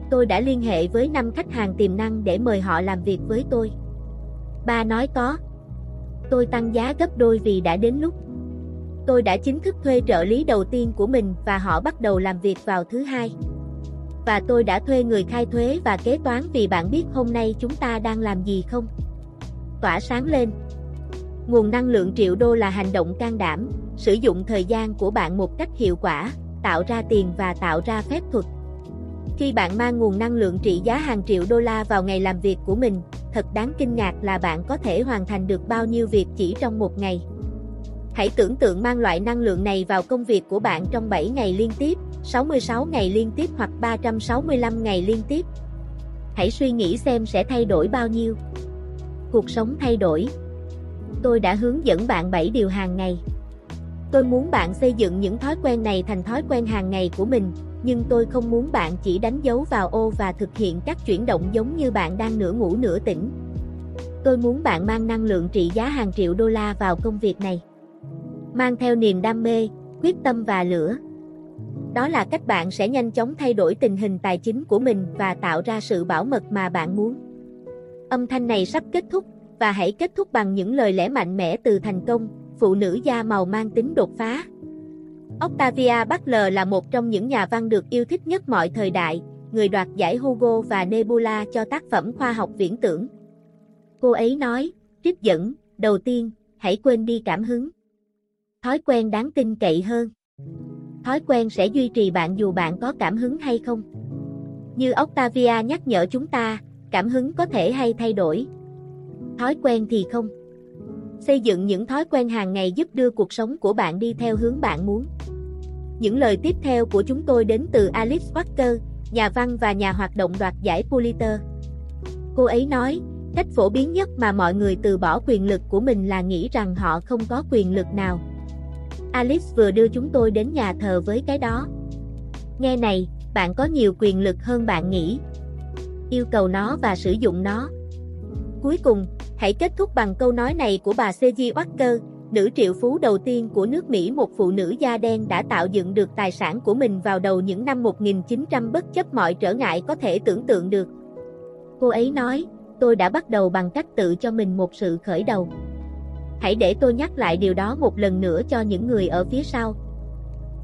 Tôi đã liên hệ với 5 khách hàng tiềm năng để mời họ làm việc với tôi. Ba nói có. Tôi tăng giá gấp đôi vì đã đến lúc. Tôi đã chính thức thuê trợ lý đầu tiên của mình và họ bắt đầu làm việc vào thứ hai. Và tôi đã thuê người khai thuế và kế toán vì bạn biết hôm nay chúng ta đang làm gì không? Tỏa sáng lên. Nguồn năng lượng triệu đô là hành động can đảm, sử dụng thời gian của bạn một cách hiệu quả, tạo ra tiền và tạo ra phép thuật. Khi bạn mang nguồn năng lượng trị giá hàng triệu đô la vào ngày làm việc của mình, thật đáng kinh ngạc là bạn có thể hoàn thành được bao nhiêu việc chỉ trong một ngày. Hãy tưởng tượng mang loại năng lượng này vào công việc của bạn trong 7 ngày liên tiếp, 66 ngày liên tiếp hoặc 365 ngày liên tiếp. Hãy suy nghĩ xem sẽ thay đổi bao nhiêu. Cuộc sống thay đổi. Tôi đã hướng dẫn bạn 7 điều hàng ngày. Tôi muốn bạn xây dựng những thói quen này thành thói quen hàng ngày của mình, nhưng tôi không muốn bạn chỉ đánh dấu vào ô và thực hiện các chuyển động giống như bạn đang nửa ngủ nửa tỉnh. Tôi muốn bạn mang năng lượng trị giá hàng triệu đô la vào công việc này mang theo niềm đam mê, quyết tâm và lửa. Đó là cách bạn sẽ nhanh chóng thay đổi tình hình tài chính của mình và tạo ra sự bảo mật mà bạn muốn. Âm thanh này sắp kết thúc, và hãy kết thúc bằng những lời lẽ mạnh mẽ từ thành công, phụ nữ da màu mang tính đột phá. Octavia Butler là một trong những nhà văn được yêu thích nhất mọi thời đại, người đoạt giải Hugo và Nebula cho tác phẩm khoa học viễn tưởng. Cô ấy nói, trích dẫn, đầu tiên, hãy quên đi cảm hứng. Thói quen đáng tin cậy hơn. Thói quen sẽ duy trì bạn dù bạn có cảm hứng hay không. Như Octavia nhắc nhở chúng ta, cảm hứng có thể hay thay đổi. Thói quen thì không. Xây dựng những thói quen hàng ngày giúp đưa cuộc sống của bạn đi theo hướng bạn muốn. Những lời tiếp theo của chúng tôi đến từ Alice Walker, nhà văn và nhà hoạt động đoạt giải Pulitzer. Cô ấy nói, cách phổ biến nhất mà mọi người từ bỏ quyền lực của mình là nghĩ rằng họ không có quyền lực nào. Alice vừa đưa chúng tôi đến nhà thờ với cái đó. Nghe này, bạn có nhiều quyền lực hơn bạn nghĩ. Yêu cầu nó và sử dụng nó. Cuối cùng, hãy kết thúc bằng câu nói này của bà C.G. Walker, nữ triệu phú đầu tiên của nước Mỹ một phụ nữ da đen đã tạo dựng được tài sản của mình vào đầu những năm 1900 bất chấp mọi trở ngại có thể tưởng tượng được. Cô ấy nói, tôi đã bắt đầu bằng cách tự cho mình một sự khởi đầu. Hãy để tôi nhắc lại điều đó một lần nữa cho những người ở phía sau.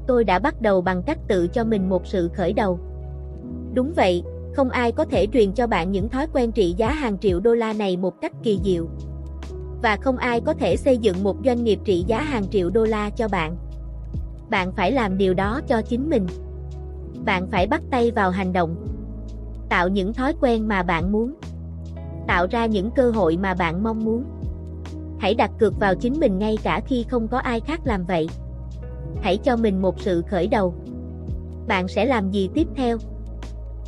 Tôi đã bắt đầu bằng cách tự cho mình một sự khởi đầu. Đúng vậy, không ai có thể truyền cho bạn những thói quen trị giá hàng triệu đô la này một cách kỳ diệu. Và không ai có thể xây dựng một doanh nghiệp trị giá hàng triệu đô la cho bạn. Bạn phải làm điều đó cho chính mình. Bạn phải bắt tay vào hành động. Tạo những thói quen mà bạn muốn. Tạo ra những cơ hội mà bạn mong muốn. Hãy đặt cược vào chính mình ngay cả khi không có ai khác làm vậy. Hãy cho mình một sự khởi đầu. Bạn sẽ làm gì tiếp theo?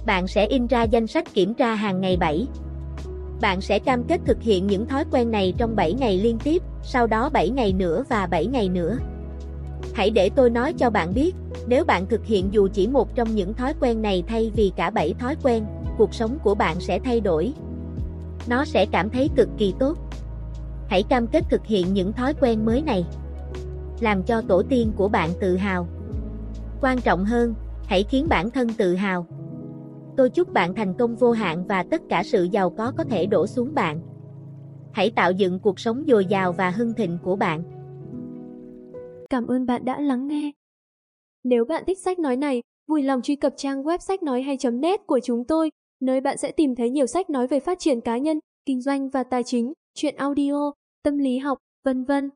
Bạn sẽ in ra danh sách kiểm tra hàng ngày 7. Bạn sẽ cam kết thực hiện những thói quen này trong 7 ngày liên tiếp, sau đó 7 ngày nữa và 7 ngày nữa. Hãy để tôi nói cho bạn biết, nếu bạn thực hiện dù chỉ một trong những thói quen này thay vì cả 7 thói quen, cuộc sống của bạn sẽ thay đổi. Nó sẽ cảm thấy cực kỳ tốt. Hãy cam kết thực hiện những thói quen mới này. Làm cho tổ tiên của bạn tự hào. Quan trọng hơn, hãy khiến bản thân tự hào. Tôi chúc bạn thành công vô hạn và tất cả sự giàu có có thể đổ xuống bạn. Hãy tạo dựng cuộc sống dồi dào và hưng thịnh của bạn. Cảm ơn bạn đã lắng nghe. Nếu bạn thích sách nói này, vui lòng truy cập trang web sách nói hay.net của chúng tôi, nơi bạn sẽ tìm thấy nhiều sách nói về phát triển cá nhân, kinh doanh và tài chính, chuyện audio tâm lý học, vân vân.